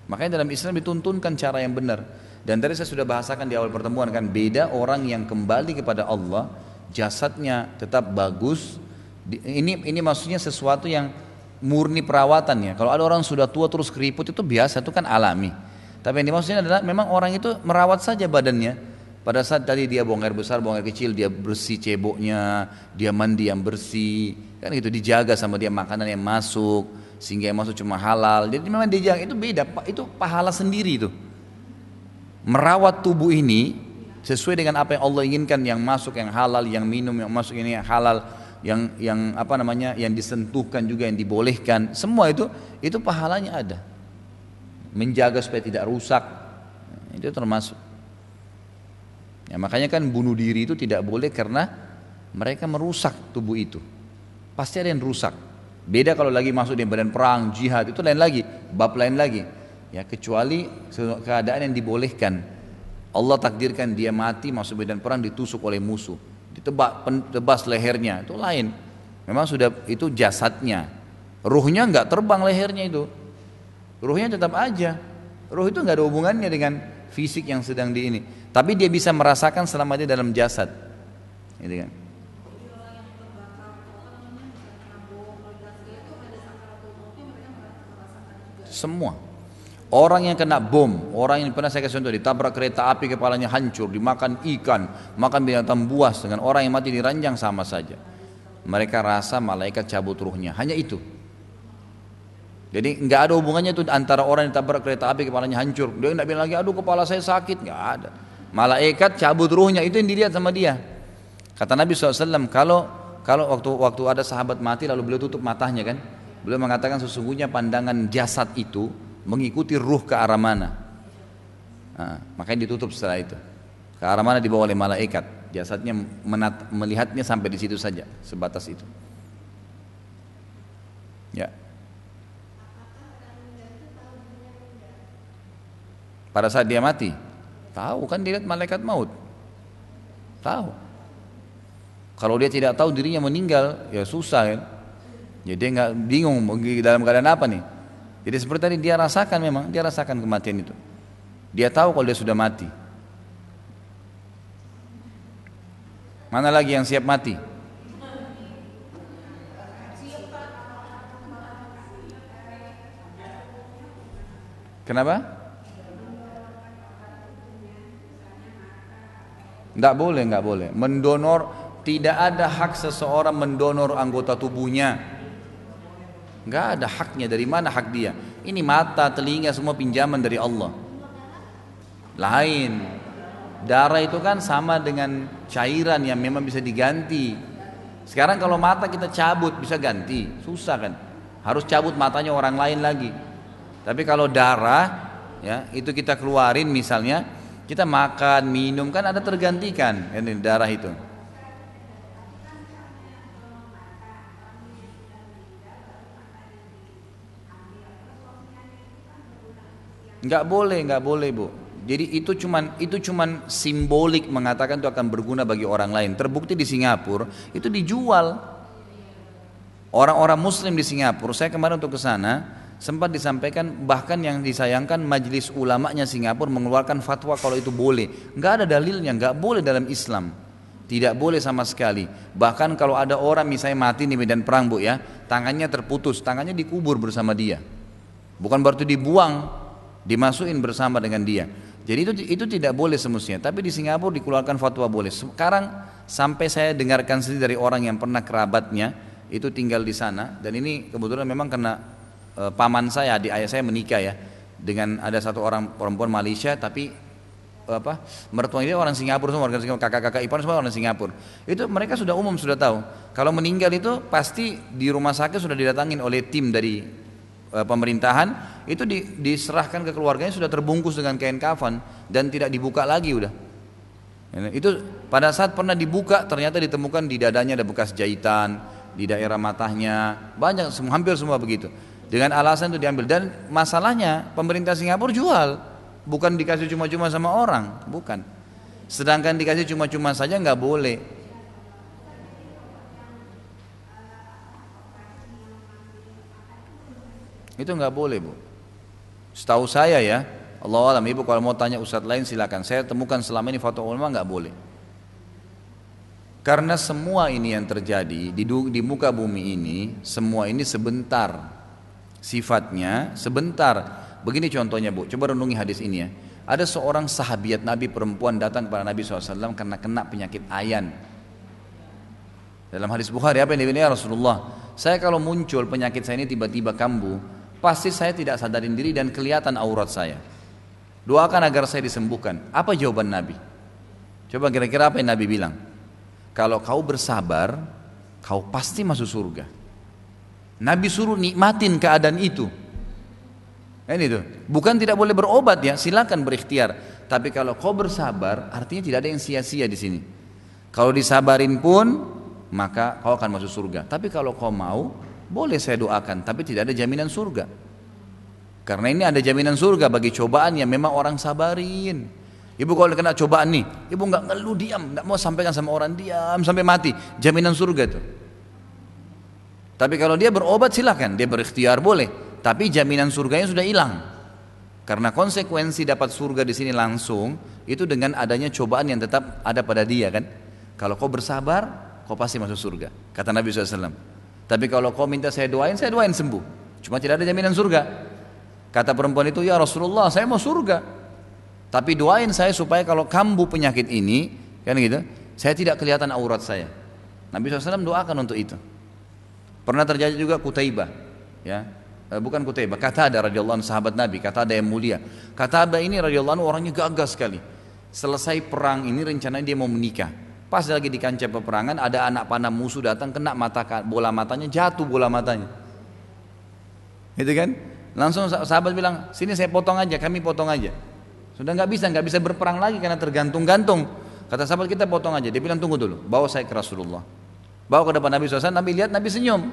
Makanya dalam Islam dituntunkan cara yang benar. Dan tadi saya sudah bahasakan di awal pertemuan kan beda orang yang kembali kepada Allah jasadnya tetap bagus. Ini ini maksudnya sesuatu yang murni perawatan ya. Kalau ada orang sudah tua terus keriput itu biasa itu kan alami. Tapi yang dimaksudnya adalah memang orang itu merawat saja badannya. Pada saat tadi dia buang air besar, buang air kecil, dia bersih ceboknya, dia mandi yang bersih, kan itu dijaga sama dia makanan yang masuk, sehingga yang masuk cuma halal. Jadi memang dia itu beda, itu pahala sendiri itu. Merawat tubuh ini sesuai dengan apa yang Allah inginkan yang masuk yang halal, yang minum yang masuk ini yang halal, yang yang apa namanya yang disentuhkan juga yang dibolehkan, semua itu itu pahalanya ada. Menjaga supaya tidak rusak. Itu termasuk. Ya, makanya kan bunuh diri itu tidak boleh karena mereka merusak tubuh itu. Pasti ada yang rusak. Beda kalau lagi masuk di badan perang, jihad itu lain lagi, bab lain lagi. Ya kecuali keadaan yang dibolehkan. Allah takdirkan dia mati masuk medan perang ditusuk oleh musuh, ditebak tebas lehernya itu lain. Memang sudah itu jasadnya. Ruhnya nggak terbang lehernya itu. Ruhnya tetap aja. Ruh itu nggak ada hubungannya dengan fisik yang sedang di ini. Tapi dia bisa merasakan selama dia dalam jasad. Gitu kan. Semua. Orang yang kena bom, orang yang pernah saya kasih contoh ditabrak kereta api kepalanya hancur, dimakan ikan, makan binatang buas dengan orang yang mati di ranjang sama saja. Mereka rasa malaikat cabut ruhnya, hanya itu. Jadi nggak ada hubungannya itu antara orang yang ditabrak kereta api kepalanya hancur, dia nggak bilang lagi, aduh kepala saya sakit, nggak ada. Malaikat cabut ruhnya itu yang dilihat sama dia. Kata Nabi SAW, kalau kalau waktu waktu ada sahabat mati lalu beliau tutup matanya kan, Beliau mengatakan sesungguhnya pandangan jasad itu mengikuti ruh ke arah mana. Nah, makanya ditutup setelah itu. Ke arah mana dibawa oleh malaikat. Jasadnya menat, melihatnya sampai di situ saja, sebatas itu. Ya. Pada saat dia mati, tahu kan dilihat malaikat maut. Tahu. Kalau dia tidak tahu dirinya meninggal, ya susah kan. Jadi dia nggak bingung dalam keadaan apa nih. Jadi seperti tadi dia rasakan memang, dia rasakan kematian itu. Dia tahu kalau dia sudah mati. Mana lagi yang siap mati? Kenapa? Tidak boleh, nggak boleh. Mendonor tidak ada hak seseorang mendonor anggota tubuhnya Nggak ada haknya dari mana hak dia. Ini mata, telinga semua pinjaman dari Allah. Lain. Darah itu kan sama dengan cairan yang memang bisa diganti. Sekarang kalau mata kita cabut bisa ganti, susah kan? Harus cabut matanya orang lain lagi. Tapi kalau darah ya itu kita keluarin misalnya kita makan minum kan ada tergantikan ini darah itu Nggak boleh, nggak boleh bu. Jadi itu cuman itu cuman simbolik mengatakan itu akan berguna bagi orang lain. Terbukti di Singapura itu dijual. Orang-orang Muslim di Singapura, saya kemarin untuk ke sana sempat disampaikan bahkan yang disayangkan majelis ulamanya Singapura mengeluarkan fatwa kalau itu boleh. Nggak ada dalilnya, nggak boleh dalam Islam. Tidak boleh sama sekali. Bahkan kalau ada orang misalnya mati di medan perang bu ya, tangannya terputus, tangannya dikubur bersama dia. Bukan berarti dibuang, dimasukin bersama dengan dia. Jadi itu itu tidak boleh semestinya. Tapi di Singapura dikeluarkan fatwa boleh. Sekarang sampai saya dengarkan sendiri dari orang yang pernah kerabatnya itu tinggal di sana dan ini kebetulan memang karena e, paman saya adik ayah saya menikah ya dengan ada satu orang perempuan Malaysia tapi e, apa mertuanya orang Singapura semua warga Singapura kakak-kakak ipar semua orang Singapura. Itu mereka sudah umum sudah tahu. Kalau meninggal itu pasti di rumah sakit sudah didatangin oleh tim dari e, pemerintahan. Itu di, diserahkan ke keluarganya sudah terbungkus dengan kain kafan dan tidak dibuka lagi udah. Itu pada saat pernah dibuka ternyata ditemukan di dadanya ada bekas jahitan, di daerah matanya, banyak hampir semua begitu. Dengan alasan itu diambil dan masalahnya pemerintah Singapura jual, bukan dikasih cuma-cuma sama orang, bukan. Sedangkan dikasih cuma-cuma saja nggak boleh. Itu nggak boleh bu. Setahu saya ya, Allah alam ibu kalau mau tanya ustadz lain silakan. Saya temukan selama ini fatwa ulama nggak boleh. Karena semua ini yang terjadi di, di muka bumi ini, semua ini sebentar. Sifatnya sebentar. Begini contohnya bu, coba renungi hadis ini ya. Ada seorang sahabiat Nabi perempuan datang kepada Nabi SAW karena kena penyakit ayan. Dalam hadis Bukhari apa yang dibilang ya Rasulullah? Saya kalau muncul penyakit saya ini tiba-tiba kambuh, pasti saya tidak sadarin diri dan kelihatan aurat saya. Doakan agar saya disembuhkan. Apa jawaban Nabi? Coba kira-kira apa yang Nabi bilang? Kalau kau bersabar, kau pasti masuk surga. Nabi suruh nikmatin keadaan itu. Ini itu. Bukan tidak boleh berobat ya, silakan berikhtiar. Tapi kalau kau bersabar, artinya tidak ada yang sia-sia di sini. Kalau disabarin pun, maka kau akan masuk surga. Tapi kalau kau mau, boleh saya doakan, tapi tidak ada jaminan surga. Karena ini ada jaminan surga bagi cobaan yang memang orang sabarin. Ibu kalau kena cobaan nih, ibu nggak ngeluh diam, nggak mau sampaikan sama orang diam sampai mati, jaminan surga itu. Tapi kalau dia berobat silakan, dia berikhtiar boleh, tapi jaminan surganya sudah hilang. Karena konsekuensi dapat surga di sini langsung itu dengan adanya cobaan yang tetap ada pada dia kan. Kalau kau bersabar, kau pasti masuk surga. Kata Nabi SAW. Tapi kalau kau minta saya doain, saya doain sembuh. Cuma tidak ada jaminan surga. Kata perempuan itu, ya Rasulullah saya mau surga. Tapi doain saya supaya kalau kambuh penyakit ini, kan gitu, saya tidak kelihatan aurat saya. Nabi SAW doakan untuk itu. Pernah terjadi juga Kutaibah, ya, eh, bukan Kutaibah, kata ada radhiyallahu anhu sahabat Nabi, kata ada yang mulia. Kata ada ini radhiyallahu anhu orangnya gagah sekali. Selesai perang ini rencananya dia mau menikah. Pas lagi di kancah peperangan ada anak panah musuh datang kena mata bola matanya jatuh bola matanya. Itu kan? Langsung sahabat bilang, sini saya potong aja, kami potong aja. Sudah nggak bisa, nggak bisa berperang lagi karena tergantung-gantung. Kata sahabat kita potong aja. Dia bilang tunggu dulu, bawa saya ke Rasulullah. Bawa ke depan Nabi SAW, Nabi lihat Nabi senyum.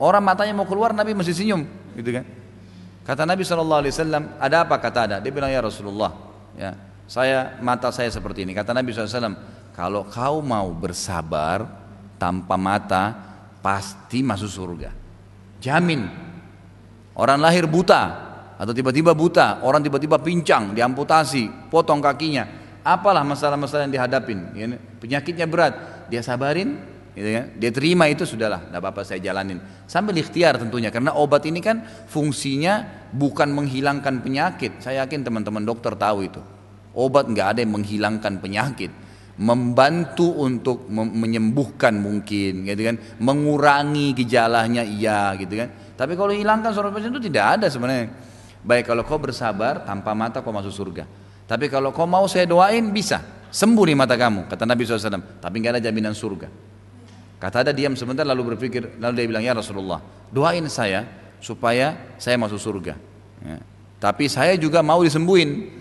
Orang matanya mau keluar, Nabi masih senyum, gitu kan? Kata Nabi SAW, ada apa? Kata ada. Dia bilang ya Rasulullah, ya saya mata saya seperti ini. Kata Nabi SAW, kalau kau mau bersabar tanpa mata, pasti masuk surga. Jamin. Orang lahir buta atau tiba-tiba buta, orang tiba-tiba pincang, diamputasi, potong kakinya. Apalah masalah-masalah yang dihadapin? Ya, penyakitnya berat, dia sabarin, gitu ya. dia terima itu sudahlah, tidak apa-apa saya jalanin. Sambil ikhtiar tentunya, karena obat ini kan fungsinya bukan menghilangkan penyakit. Saya yakin teman-teman dokter tahu itu. Obat nggak ada yang menghilangkan penyakit, membantu untuk menyembuhkan mungkin, gitu kan, mengurangi gejalanya iya, gitu kan. Tapi kalau hilangkan suara pasien itu tidak ada sebenarnya. Baik kalau kau bersabar tanpa mata kau masuk surga. Tapi kalau kau mau saya doain bisa sembuh nih mata kamu kata Nabi SAW. Tapi nggak ada jaminan surga. Kata ada diam sebentar lalu berpikir lalu dia bilang ya Rasulullah doain saya supaya saya masuk surga. Ya. Tapi saya juga mau disembuhin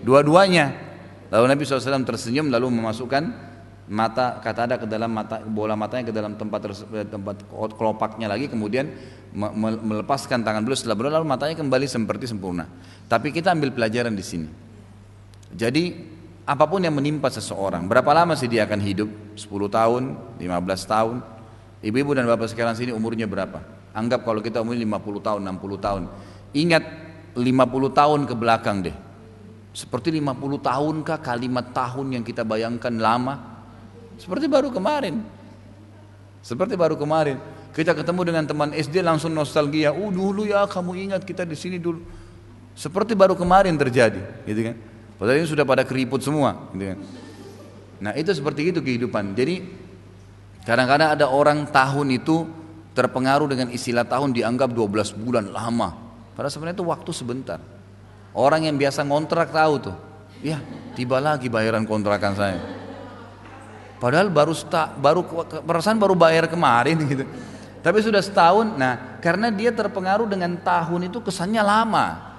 dua-duanya. Lalu Nabi SAW tersenyum lalu memasukkan mata kata ada ke dalam mata bola matanya ke dalam tempat tempat kelopaknya lagi kemudian melepaskan tangan beliau setelah beliau lalu matanya kembali seperti sempurna. Tapi kita ambil pelajaran di sini. Jadi apa pun yang menimpa seseorang, berapa lama sih dia akan hidup? 10 tahun, 15 tahun. Ibu-ibu dan bapak sekarang sini umurnya berapa? Anggap kalau kita umur 50 tahun, 60 tahun. Ingat 50 tahun ke belakang deh. Seperti 50 tahunkah kalimat tahun yang kita bayangkan lama? Seperti baru kemarin. Seperti baru kemarin. Kita ketemu dengan teman SD langsung nostalgia. Oh dulu ya kamu ingat kita di sini dulu. Seperti baru kemarin terjadi, gitu kan? Padahal ini sudah pada keriput semua, gitu kan? Nah itu seperti itu kehidupan. Jadi kadang-kadang ada orang tahun itu terpengaruh dengan istilah tahun dianggap 12 bulan lama. Padahal sebenarnya itu waktu sebentar. Orang yang biasa ngontrak tahu tuh. Ya tiba lagi bayaran kontrakan saya. Padahal baru sta, baru perasaan baru bayar kemarin [laughs] gitu. Tapi sudah setahun, nah karena dia terpengaruh dengan tahun itu kesannya lama.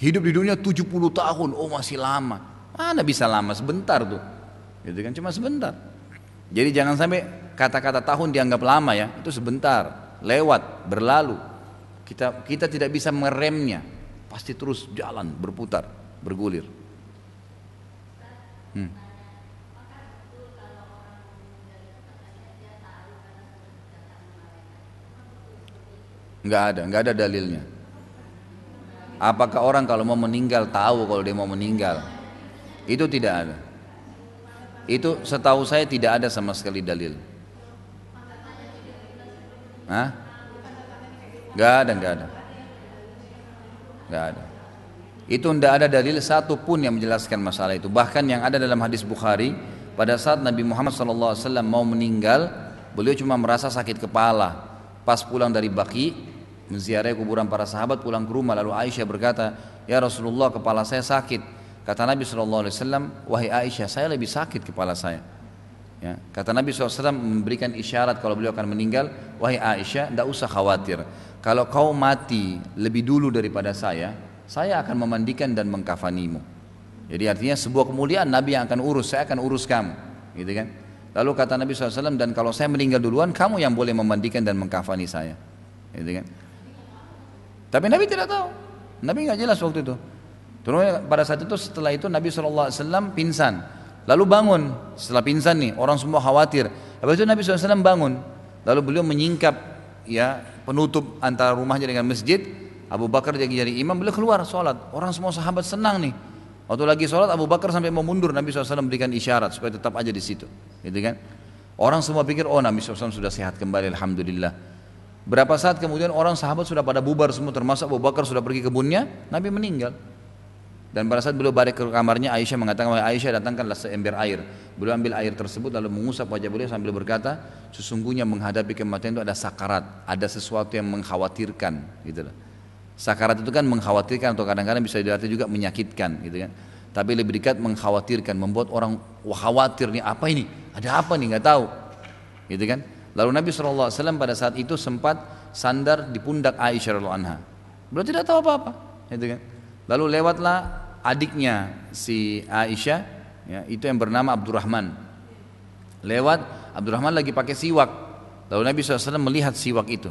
Hidup di dunia 70 tahun, oh masih lama. Mana bisa lama sebentar tuh. Gitu kan cuma sebentar. Jadi jangan sampai kata-kata tahun dianggap lama ya, itu sebentar, lewat, berlalu. Kita kita tidak bisa meremnya. Pasti terus jalan, berputar, bergulir. Hmm. Enggak ada, enggak ada dalilnya. Apakah orang kalau mau meninggal tahu kalau dia mau meninggal? Itu tidak ada. Itu setahu saya tidak ada sama sekali dalil. Hah? Enggak ada, enggak ada. Enggak ada. Itu tidak ada dalil satu pun yang menjelaskan masalah itu. Bahkan yang ada dalam hadis Bukhari, pada saat Nabi Muhammad SAW mau meninggal, beliau cuma merasa sakit kepala. Pas pulang dari Baki, menziarahi kuburan para sahabat pulang ke rumah. Lalu Aisyah berkata ya Rasulullah kepala saya sakit. Kata Nabi SAW wahai Aisyah saya lebih sakit kepala saya. Ya, kata Nabi SAW memberikan isyarat kalau beliau akan meninggal wahai Aisyah tidak usah khawatir. Kalau kau mati lebih dulu daripada saya saya akan memandikan dan mengkafanimu. Jadi artinya sebuah kemuliaan Nabi yang akan urus saya akan urus kamu. Gitu kan? Lalu kata Nabi SAW dan kalau saya meninggal duluan kamu yang boleh memandikan dan mengkafani saya. Gitu kan tapi Nabi tidak tahu. Nabi nggak jelas waktu itu. Terus pada saat itu setelah itu Nabi SAW pingsan. Lalu bangun. Setelah pingsan nih orang semua khawatir. Habis itu Nabi SAW bangun. Lalu beliau menyingkap ya penutup antara rumahnya dengan masjid. Abu Bakar jadi jadi imam. Beliau keluar sholat. Orang semua sahabat senang nih. Waktu lagi sholat Abu Bakar sampai mau mundur Nabi SAW berikan isyarat supaya tetap aja di situ. Gitu kan? Orang semua pikir oh Nabi SAW sudah sehat kembali Alhamdulillah. Berapa saat kemudian orang sahabat sudah pada bubar semua termasuk Abu Bakar sudah pergi kebunnya, Nabi meninggal. Dan pada saat beliau balik ke kamarnya Aisyah mengatakan Aisyah datangkanlah seember air. Beliau ambil air tersebut lalu mengusap wajah beliau sambil berkata, sesungguhnya menghadapi kematian itu ada sakarat, ada sesuatu yang mengkhawatirkan, gitu loh. Sakarat itu kan mengkhawatirkan atau kadang-kadang bisa diarti juga menyakitkan, gitu kan. Tapi lebih dekat mengkhawatirkan, membuat orang khawatir nih apa ini, ada apa nih nggak tahu, gitu kan. Lalu Nabi SAW pada saat itu sempat sandar di pundak Aisyah radhiallahu anha. Beliau tidak tahu apa-apa, gitu kan. Lalu lewatlah adiknya si Aisyah, ya, itu yang bernama Abdurrahman. Lewat Abdurrahman lagi pakai siwak. Lalu Nabi SAW melihat siwak itu.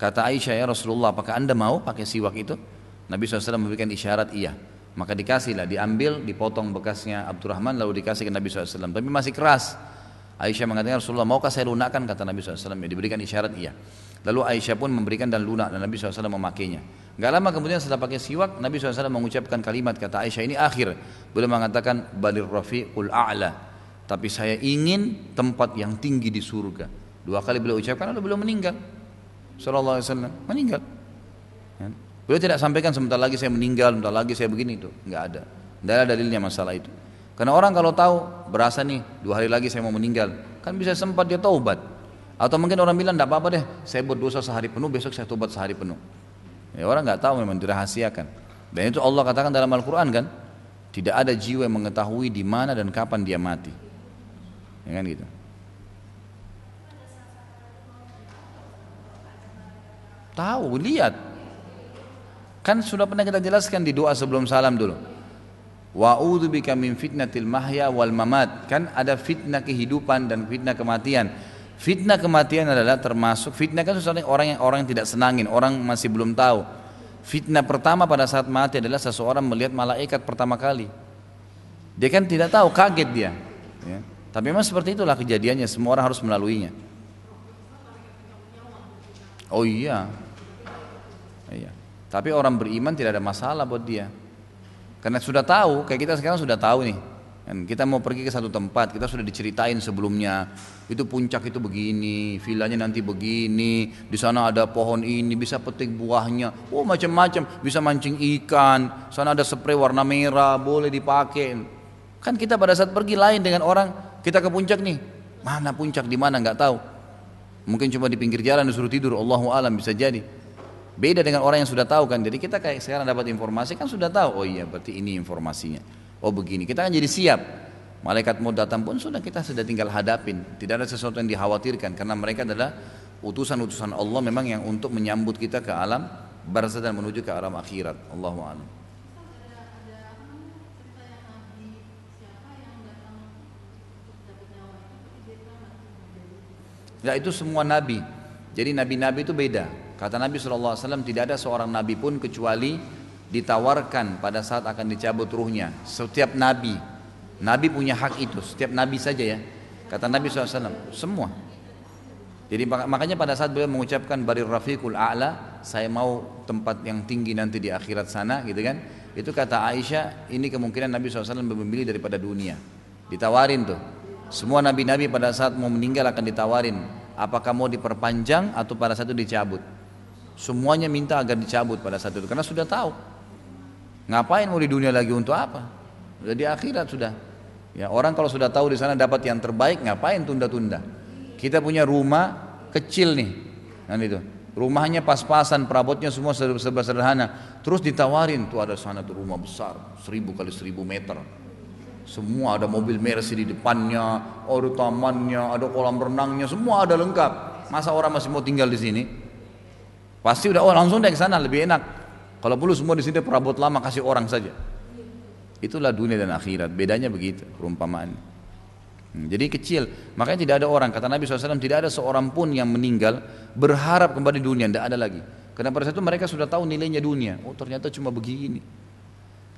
Kata Aisyah ya Rasulullah, apakah anda mau pakai siwak itu? Nabi SAW memberikan isyarat iya. Maka dikasihlah, diambil, dipotong bekasnya Abdurrahman lalu dikasih ke Nabi SAW. Tapi masih keras. Aisyah mengatakan Rasulullah maukah saya lunakkan? kata Nabi SAW ya, diberikan isyarat iya. Lalu Aisyah pun memberikan dan lunak dan Nabi SAW memakainya. Gak lama kemudian setelah pakai siwak Nabi SAW mengucapkan kalimat kata Aisyah ini akhir. Beliau mengatakan balir rafiqul a'la. Tapi saya ingin tempat yang tinggi di surga. Dua kali beliau ucapkan lalu beliau meninggal. Sallallahu Alaihi meninggal. Ya. beliau tidak sampaikan sebentar lagi saya meninggal sebentar lagi saya begini. Itu nggak ada. Tidak ada dalilnya masalah itu karena orang kalau tahu berasa nih dua hari lagi saya mau meninggal, kan bisa sempat dia taubat. Atau mungkin orang bilang tidak apa-apa deh, saya berdosa sehari penuh, besok saya tobat sehari penuh. Ya orang nggak tahu memang dirahasiakan. Dan itu Allah katakan dalam Al-Quran kan, tidak ada jiwa yang mengetahui di mana dan kapan dia mati. Ya kan gitu. Tahu, lihat. Kan sudah pernah kita jelaskan di doa sebelum salam dulu. Wa'udzu bika min fitnatil mahya wal mamat. Kan ada fitnah kehidupan dan fitnah kematian. Fitnah kematian adalah termasuk fitnah kan sesuatu orang yang orang yang tidak senangin, orang masih belum tahu. Fitnah pertama pada saat mati adalah seseorang melihat malaikat pertama kali. Dia kan tidak tahu, kaget dia. Ya. Tapi memang seperti itulah kejadiannya, semua orang harus melaluinya. Oh iya. Iya. Tapi orang beriman tidak ada masalah buat dia. Karena sudah tahu, kayak kita sekarang sudah tahu nih. Dan kita mau pergi ke satu tempat, kita sudah diceritain sebelumnya. Itu puncak itu begini, villanya nanti begini, di sana ada pohon ini, bisa petik buahnya. Oh macam-macam, bisa mancing ikan. Sana ada spray warna merah, boleh dipakai. Kan kita pada saat pergi lain dengan orang, kita ke puncak nih. Mana puncak di mana nggak tahu. Mungkin cuma di pinggir jalan disuruh tidur, Allahu alam bisa jadi. Beda dengan orang yang sudah tahu kan. Jadi kita kayak sekarang dapat informasi kan sudah tahu. Oh iya berarti ini informasinya. Oh begini. Kita kan jadi siap. Malaikat mau datang pun sudah kita sudah tinggal hadapin. Tidak ada sesuatu yang dikhawatirkan karena mereka adalah utusan-utusan Allah memang yang untuk menyambut kita ke alam barzah dan menuju ke alam akhirat. Allahu a'lam. Ya itu semua nabi. Jadi nabi-nabi itu beda. Kata Nabi SAW tidak ada seorang nabi pun kecuali ditawarkan pada saat akan dicabut ruhnya. Setiap nabi Nabi punya hak itu, setiap nabi saja ya. Kata Nabi SAW, semua. Jadi makanya pada saat beliau mengucapkan barir rafiqul a'la, saya mau tempat yang tinggi nanti di akhirat sana gitu kan. Itu kata Aisyah, ini kemungkinan Nabi SAW memilih daripada dunia. Ditawarin tuh. Semua nabi-nabi pada saat mau meninggal akan ditawarin. Apakah mau diperpanjang atau pada saat itu dicabut. Semuanya minta agar dicabut pada saat itu. Karena sudah tahu. Ngapain mau di dunia lagi untuk apa? Sudah di akhirat sudah. Ya, orang kalau sudah tahu di sana dapat yang terbaik, ngapain tunda-tunda? Kita punya rumah kecil nih, kan itu. Rumahnya pas-pasan, perabotnya semua serba sederhana. Terus ditawarin, tuh ada sana tuh rumah besar, seribu kali seribu meter. Semua ada mobil Mercy di depannya, ada tamannya, ada kolam renangnya, semua ada lengkap. Masa orang masih mau tinggal di sini? Pasti udah oh langsung ke sana lebih enak. Kalau perlu semua di sini perabot lama kasih orang saja. Itulah dunia dan akhirat. Bedanya begitu perumpamaan. Hmm, jadi kecil. Makanya tidak ada orang. Kata Nabi SAW tidak ada seorang pun yang meninggal berharap kembali dunia. Tidak ada lagi. Karena pada saat itu mereka sudah tahu nilainya dunia. Oh ternyata cuma begini.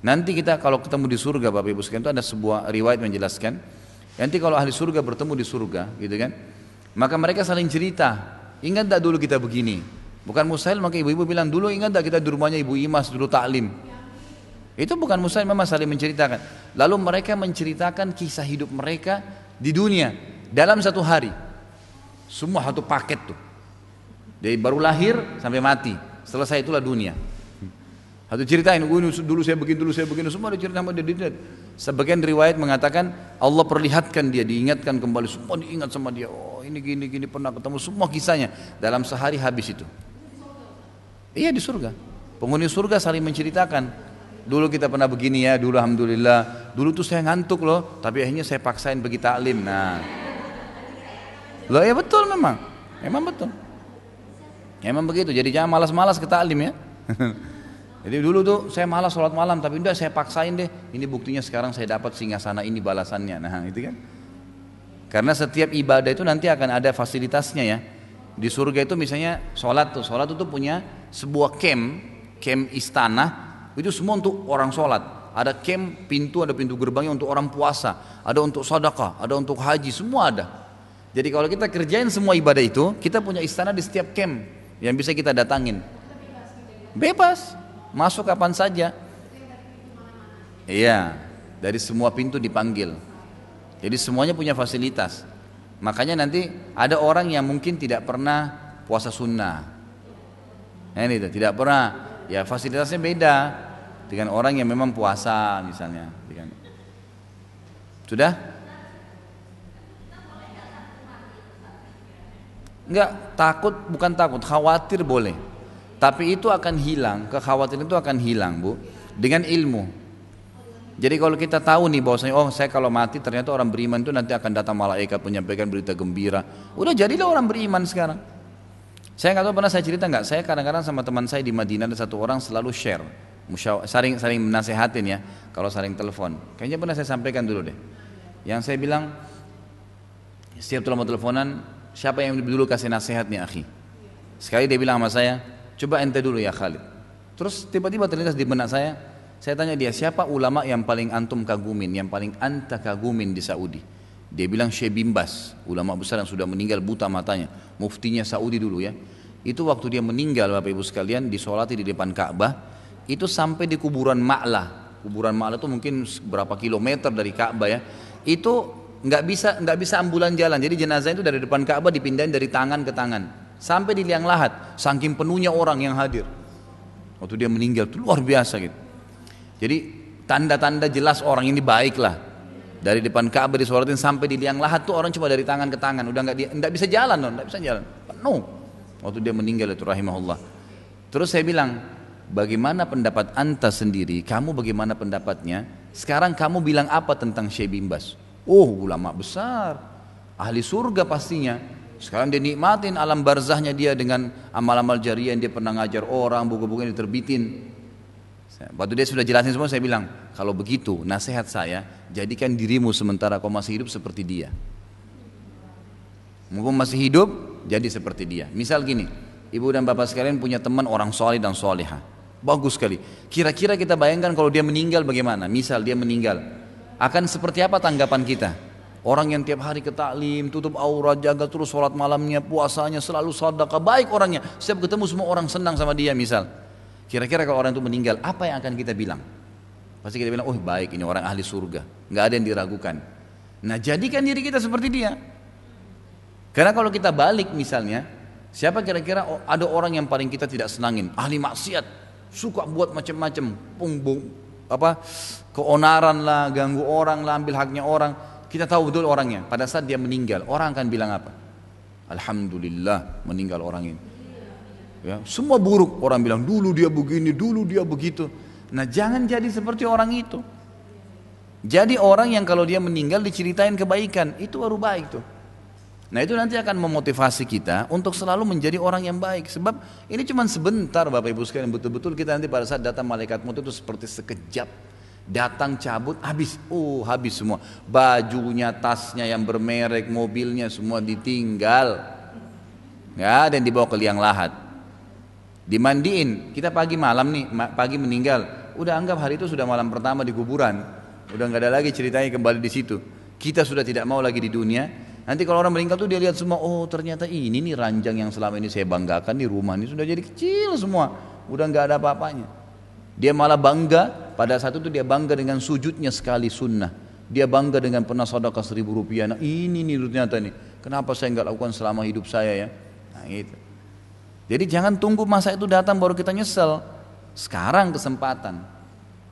Nanti kita kalau ketemu di surga Bapak Ibu sekalian itu ada sebuah riwayat menjelaskan. Nanti kalau ahli surga bertemu di surga gitu kan. Maka mereka saling cerita. Ingat tak dulu kita begini. Bukan Musail maka ibu-ibu bilang dulu ingat tak kita di rumahnya Ibu Imas dulu taklim. Itu bukan Musa memang saling menceritakan. Lalu mereka menceritakan kisah hidup mereka di dunia dalam satu hari. Semua satu paket tuh. Dari baru lahir sampai mati. Selesai itulah dunia. Satu ceritain, dulu saya begini, dulu saya begini, semua ada cerita sama dia. Sebagian riwayat mengatakan Allah perlihatkan dia, diingatkan kembali, semua diingat sama dia. Oh ini gini gini pernah ketemu, semua kisahnya dalam sehari habis itu. Iya di surga. Penghuni surga saling menceritakan Dulu kita pernah begini ya, dulu alhamdulillah. Dulu tuh saya ngantuk loh, tapi akhirnya saya paksain pergi taklim. Nah, loh ya betul memang, memang betul. Memang begitu. Jadi jangan malas-malas ke taklim ya. [laughs] Jadi dulu tuh saya malas sholat malam, tapi udah saya paksain deh. Ini buktinya sekarang saya dapat sana ini balasannya. Nah itu kan. Karena setiap ibadah itu nanti akan ada fasilitasnya ya. Di surga itu misalnya sholat tuh, sholat itu punya sebuah camp, camp istana itu semua untuk orang sholat. Ada camp pintu, ada pintu gerbangnya untuk orang puasa, ada untuk sedekah, ada untuk haji, semua ada. Jadi kalau kita kerjain semua ibadah itu, kita punya istana di setiap camp yang bisa kita datangin. Bebas, masuk kapan saja. Iya, dari semua pintu dipanggil. Jadi semuanya punya fasilitas. Makanya nanti ada orang yang mungkin tidak pernah puasa sunnah. Nah, ini tidak pernah. Ya fasilitasnya beda dengan orang yang memang puasa misalnya sudah? Enggak takut bukan takut khawatir boleh. Tapi itu akan hilang kekhawatiran itu akan hilang bu dengan ilmu. Jadi kalau kita tahu nih bahwasanya oh saya kalau mati ternyata orang beriman itu nanti akan datang malaikat menyampaikan berita gembira. Udah jadilah orang beriman sekarang saya nggak tahu pernah saya cerita nggak. Saya kadang-kadang sama teman saya di Madinah ada satu orang selalu share, saling saling menasehatin ya. Kalau saling telepon, kayaknya pernah saya sampaikan dulu deh. Yang saya bilang setiap telepon teleponan, siapa yang dulu kasih nasihat nih akhi? Sekali dia bilang sama saya, coba ente dulu ya Khalid. Terus tiba-tiba terlintas di benak saya, saya tanya dia siapa ulama yang paling antum kagumin, yang paling anta kagumin di Saudi? Dia bilang Syekh Bimbas, ulama besar yang sudah meninggal buta matanya, muftinya Saudi dulu ya. Itu waktu dia meninggal Bapak Ibu sekalian disolati di depan Ka'bah, itu sampai di kuburan Ma'la. Kuburan Ma'la itu mungkin berapa kilometer dari Ka'bah ya. Itu nggak bisa nggak bisa ambulan jalan. Jadi jenazah itu dari depan Ka'bah dipindahin dari tangan ke tangan sampai di liang lahat. Saking penuhnya orang yang hadir. Waktu dia meninggal itu luar biasa gitu. Jadi tanda-tanda jelas orang ini baik lah Dari depan Ka'bah disolatin sampai di liang lahat tuh orang cuma dari tangan ke tangan, udah nggak nggak bisa jalan loh, nggak bisa jalan, penuh. Waktu dia meninggal itu rahimahullah. Terus saya bilang, bagaimana pendapat anta sendiri? Kamu bagaimana pendapatnya? Sekarang kamu bilang apa tentang Syekh Bimbas? Oh ulama besar, ahli surga pastinya. Sekarang dia nikmatin alam barzahnya dia dengan amal-amal jariah yang dia pernah ngajar orang, buku-buku yang diterbitin. Waktu dia sudah jelasin semua, saya bilang, kalau begitu nasihat saya, jadikan dirimu sementara kau masih hidup seperti dia. Mumpung masih hidup, jadi seperti dia. Misal gini, ibu dan bapak sekalian punya teman orang soleh dan soleha. Bagus sekali. Kira-kira kita bayangkan kalau dia meninggal bagaimana? Misal dia meninggal, akan seperti apa tanggapan kita? Orang yang tiap hari ke taklim, tutup aurat, jaga terus sholat malamnya, puasanya, selalu sadaqah, baik orangnya. Setiap ketemu semua orang senang sama dia misal. Kira-kira kalau orang itu meninggal, apa yang akan kita bilang? Pasti kita bilang, oh baik ini orang ahli surga. Nggak ada yang diragukan. Nah jadikan diri kita seperti dia. Karena kalau kita balik misalnya, siapa kira-kira ada orang yang paling kita tidak senangin? Ahli maksiat, suka buat macam-macam, apa keonaran lah, ganggu orang lah, ambil haknya orang kita tahu betul orangnya. Pada saat dia meninggal, orang akan bilang apa? Alhamdulillah meninggal orang ini. Ya, semua buruk orang bilang dulu dia begini, dulu dia begitu. Nah jangan jadi seperti orang itu. Jadi orang yang kalau dia meninggal diceritain kebaikan, itu baru baik tuh. Nah itu nanti akan memotivasi kita untuk selalu menjadi orang yang baik. Sebab ini cuma sebentar Bapak Ibu sekalian, betul-betul kita nanti pada saat datang malaikat maut itu seperti sekejap Datang cabut habis, oh habis semua. Bajunya, tasnya yang bermerek, mobilnya semua ditinggal. Nggak ada yang dibawa ke liang lahat. Dimandiin, kita pagi malam nih, pagi meninggal. Udah anggap hari itu sudah malam pertama di kuburan. Udah nggak ada lagi ceritanya kembali di situ. Kita sudah tidak mau lagi di dunia. Nanti kalau orang meninggal tuh dia lihat semua, oh ternyata ini nih ranjang yang selama ini saya banggakan di rumah ini sudah jadi kecil semua. Udah nggak ada apa-apanya. Dia malah bangga pada saat itu dia bangga dengan sujudnya sekali sunnah. Dia bangga dengan pernah sedekah seribu rupiah. Nah ini nih ternyata nih. Kenapa saya nggak lakukan selama hidup saya ya? Nah gitu. Jadi jangan tunggu masa itu datang baru kita nyesel. Sekarang kesempatan.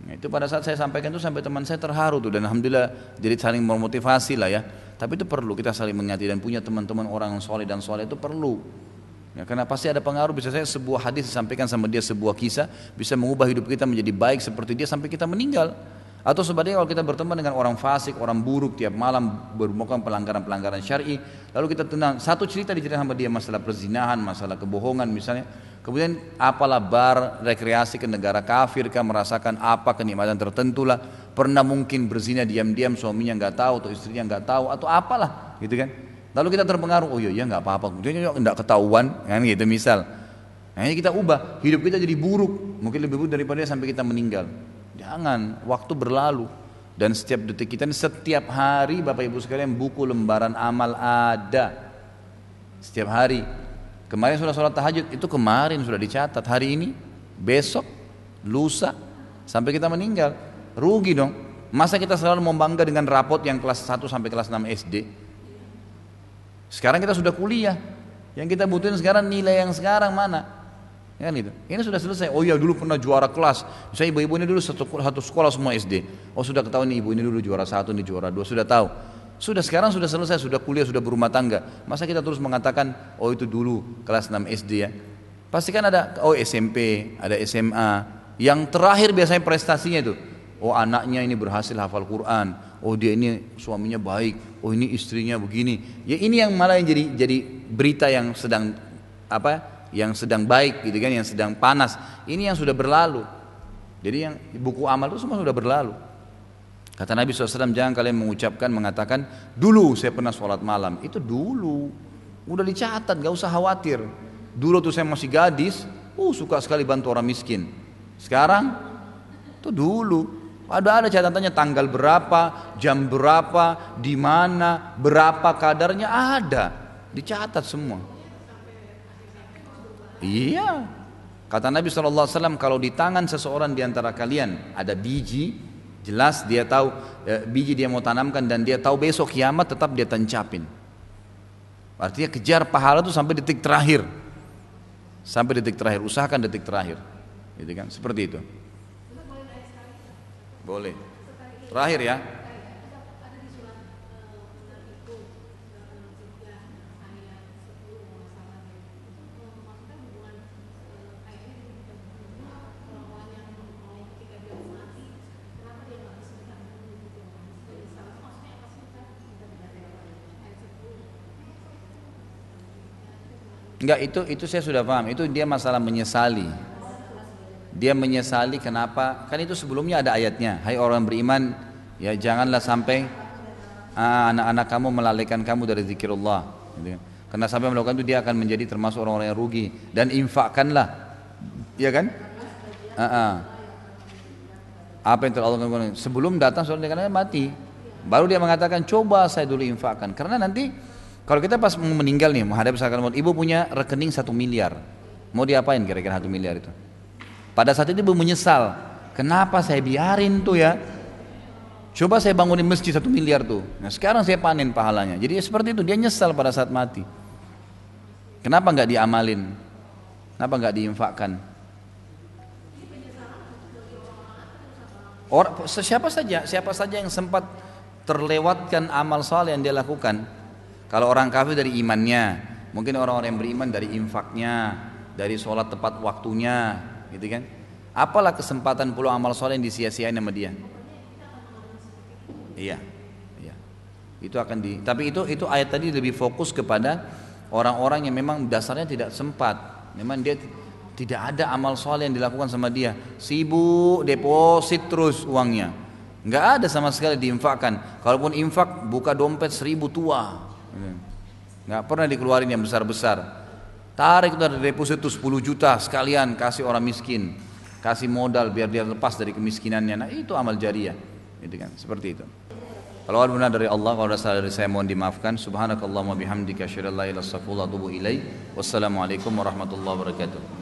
Nah, itu pada saat saya sampaikan itu sampai teman saya terharu tuh dan alhamdulillah jadi saling memotivasi lah ya. Tapi itu perlu kita saling mengingati dan punya teman-teman orang soleh dan soleh itu perlu. Ya, karena pasti ada pengaruh bisa saya sebuah hadis disampaikan sama dia sebuah kisah bisa mengubah hidup kita menjadi baik seperti dia sampai kita meninggal. Atau sebaliknya kalau kita berteman dengan orang fasik, orang buruk tiap malam bermuka pelanggaran-pelanggaran syar'i, lalu kita tenang satu cerita diceritakan sama dia masalah perzinahan, masalah kebohongan misalnya. Kemudian apalah bar rekreasi ke negara kafir kan merasakan apa kenikmatan tertentu lah. Pernah mungkin berzina diam-diam suaminya nggak tahu atau istrinya nggak tahu atau apalah gitu kan. Lalu kita terpengaruh, oh iya iya nggak apa-apa, kemudian nggak ketahuan, kan gitu misal. Nah ini kita ubah, hidup kita jadi buruk, mungkin lebih buruk daripada sampai kita meninggal. Jangan, waktu berlalu. Dan setiap detik kita, setiap hari Bapak Ibu sekalian buku lembaran amal ada. Setiap hari. Kemarin sudah sholat tahajud, itu kemarin sudah dicatat. Hari ini, besok, lusa, sampai kita meninggal. Rugi dong. Masa kita selalu membangga dengan rapot yang kelas 1 sampai kelas 6 SD? Sekarang kita sudah kuliah. Yang kita butuhin sekarang nilai yang sekarang mana? Ya kan itu. Ini sudah selesai. Oh iya dulu pernah juara kelas. Misalnya ibu-ibu ini dulu satu, satu sekolah semua SD. Oh sudah ketahuan nih ibu ini dulu juara satu, ini juara dua. Sudah tahu. Sudah sekarang sudah selesai, sudah kuliah, sudah berumah tangga. Masa kita terus mengatakan, oh itu dulu kelas 6 SD ya. Pasti kan ada, oh SMP, ada SMA. Yang terakhir biasanya prestasinya itu. Oh anaknya ini berhasil hafal Quran oh dia ini suaminya baik, oh ini istrinya begini. Ya ini yang malah yang jadi jadi berita yang sedang apa? Yang sedang baik gitu kan, yang sedang panas. Ini yang sudah berlalu. Jadi yang buku amal itu semua sudah berlalu. Kata Nabi SAW jangan kalian mengucapkan mengatakan dulu saya pernah sholat malam itu dulu udah dicatat gak usah khawatir dulu tuh saya masih gadis uh suka sekali bantu orang miskin sekarang itu dulu ada ada catatannya tanggal berapa, jam berapa, di mana, berapa kadarnya ada, dicatat semua. Iya. Kata Nabi SAW kalau di tangan seseorang di antara kalian ada biji, jelas dia tahu eh, biji dia mau tanamkan dan dia tahu besok kiamat tetap dia tancapin. Artinya kejar pahala itu sampai detik terakhir. Sampai detik terakhir, usahakan detik terakhir. Gitu kan? Seperti itu. Boleh. Terakhir ya. Enggak itu itu saya sudah paham. Itu dia masalah menyesali. Dia menyesali kenapa? Kan itu sebelumnya ada ayatnya. Hai orang beriman, ya janganlah sampai ah, anak-anak kamu melalaikan kamu dari zikirullah. Gitu kan. Karena sampai melakukan itu dia akan menjadi termasuk orang-orang yang rugi dan infakkanlah. Iya kan? Uh -uh. Apa yang Allah sebelum datang soalnya karena mati. Baru dia mengatakan coba saya dulu infakkan karena nanti kalau kita pas mau meninggal nih menghadap sakaratul maut, ibu punya rekening satu miliar. Mau diapain kira-kira satu miliar itu? Pada saat itu ibu menyesal. Kenapa saya biarin tuh ya? Coba saya bangunin masjid satu miliar tuh. Nah sekarang saya panen pahalanya. Jadi seperti itu dia nyesal pada saat mati. Kenapa nggak diamalin? Kenapa nggak diinfakkan? Orang, siapa saja, siapa saja yang sempat terlewatkan amal saleh yang dia lakukan, kalau orang kafir dari imannya, mungkin orang-orang yang beriman dari infaknya, dari sholat tepat waktunya, gitu kan? Apalah kesempatan puluh amal soleh yang disia-siain sama dia? Iya, iya. Itu akan di. Tapi itu itu ayat tadi lebih fokus kepada orang-orang yang memang dasarnya tidak sempat. Memang dia tidak ada amal soleh yang dilakukan sama dia. Sibuk deposit terus uangnya. Nggak ada sama sekali diinfakkan. Kalaupun infak buka dompet seribu tua, nggak pernah dikeluarin yang besar-besar. Tarik dari deposito 10 juta sekalian kasih orang miskin. Kasih modal biar dia lepas dari kemiskinannya. Nah itu amal jariah. Gitu kan? Seperti itu. Kalau ada benar dari Allah kalau ada salah dari saya mohon dimaafkan. Subhanakallahumma bihamdika asyhadu an la ilaha illa anta wassalamualaikum warahmatullahi wabarakatuh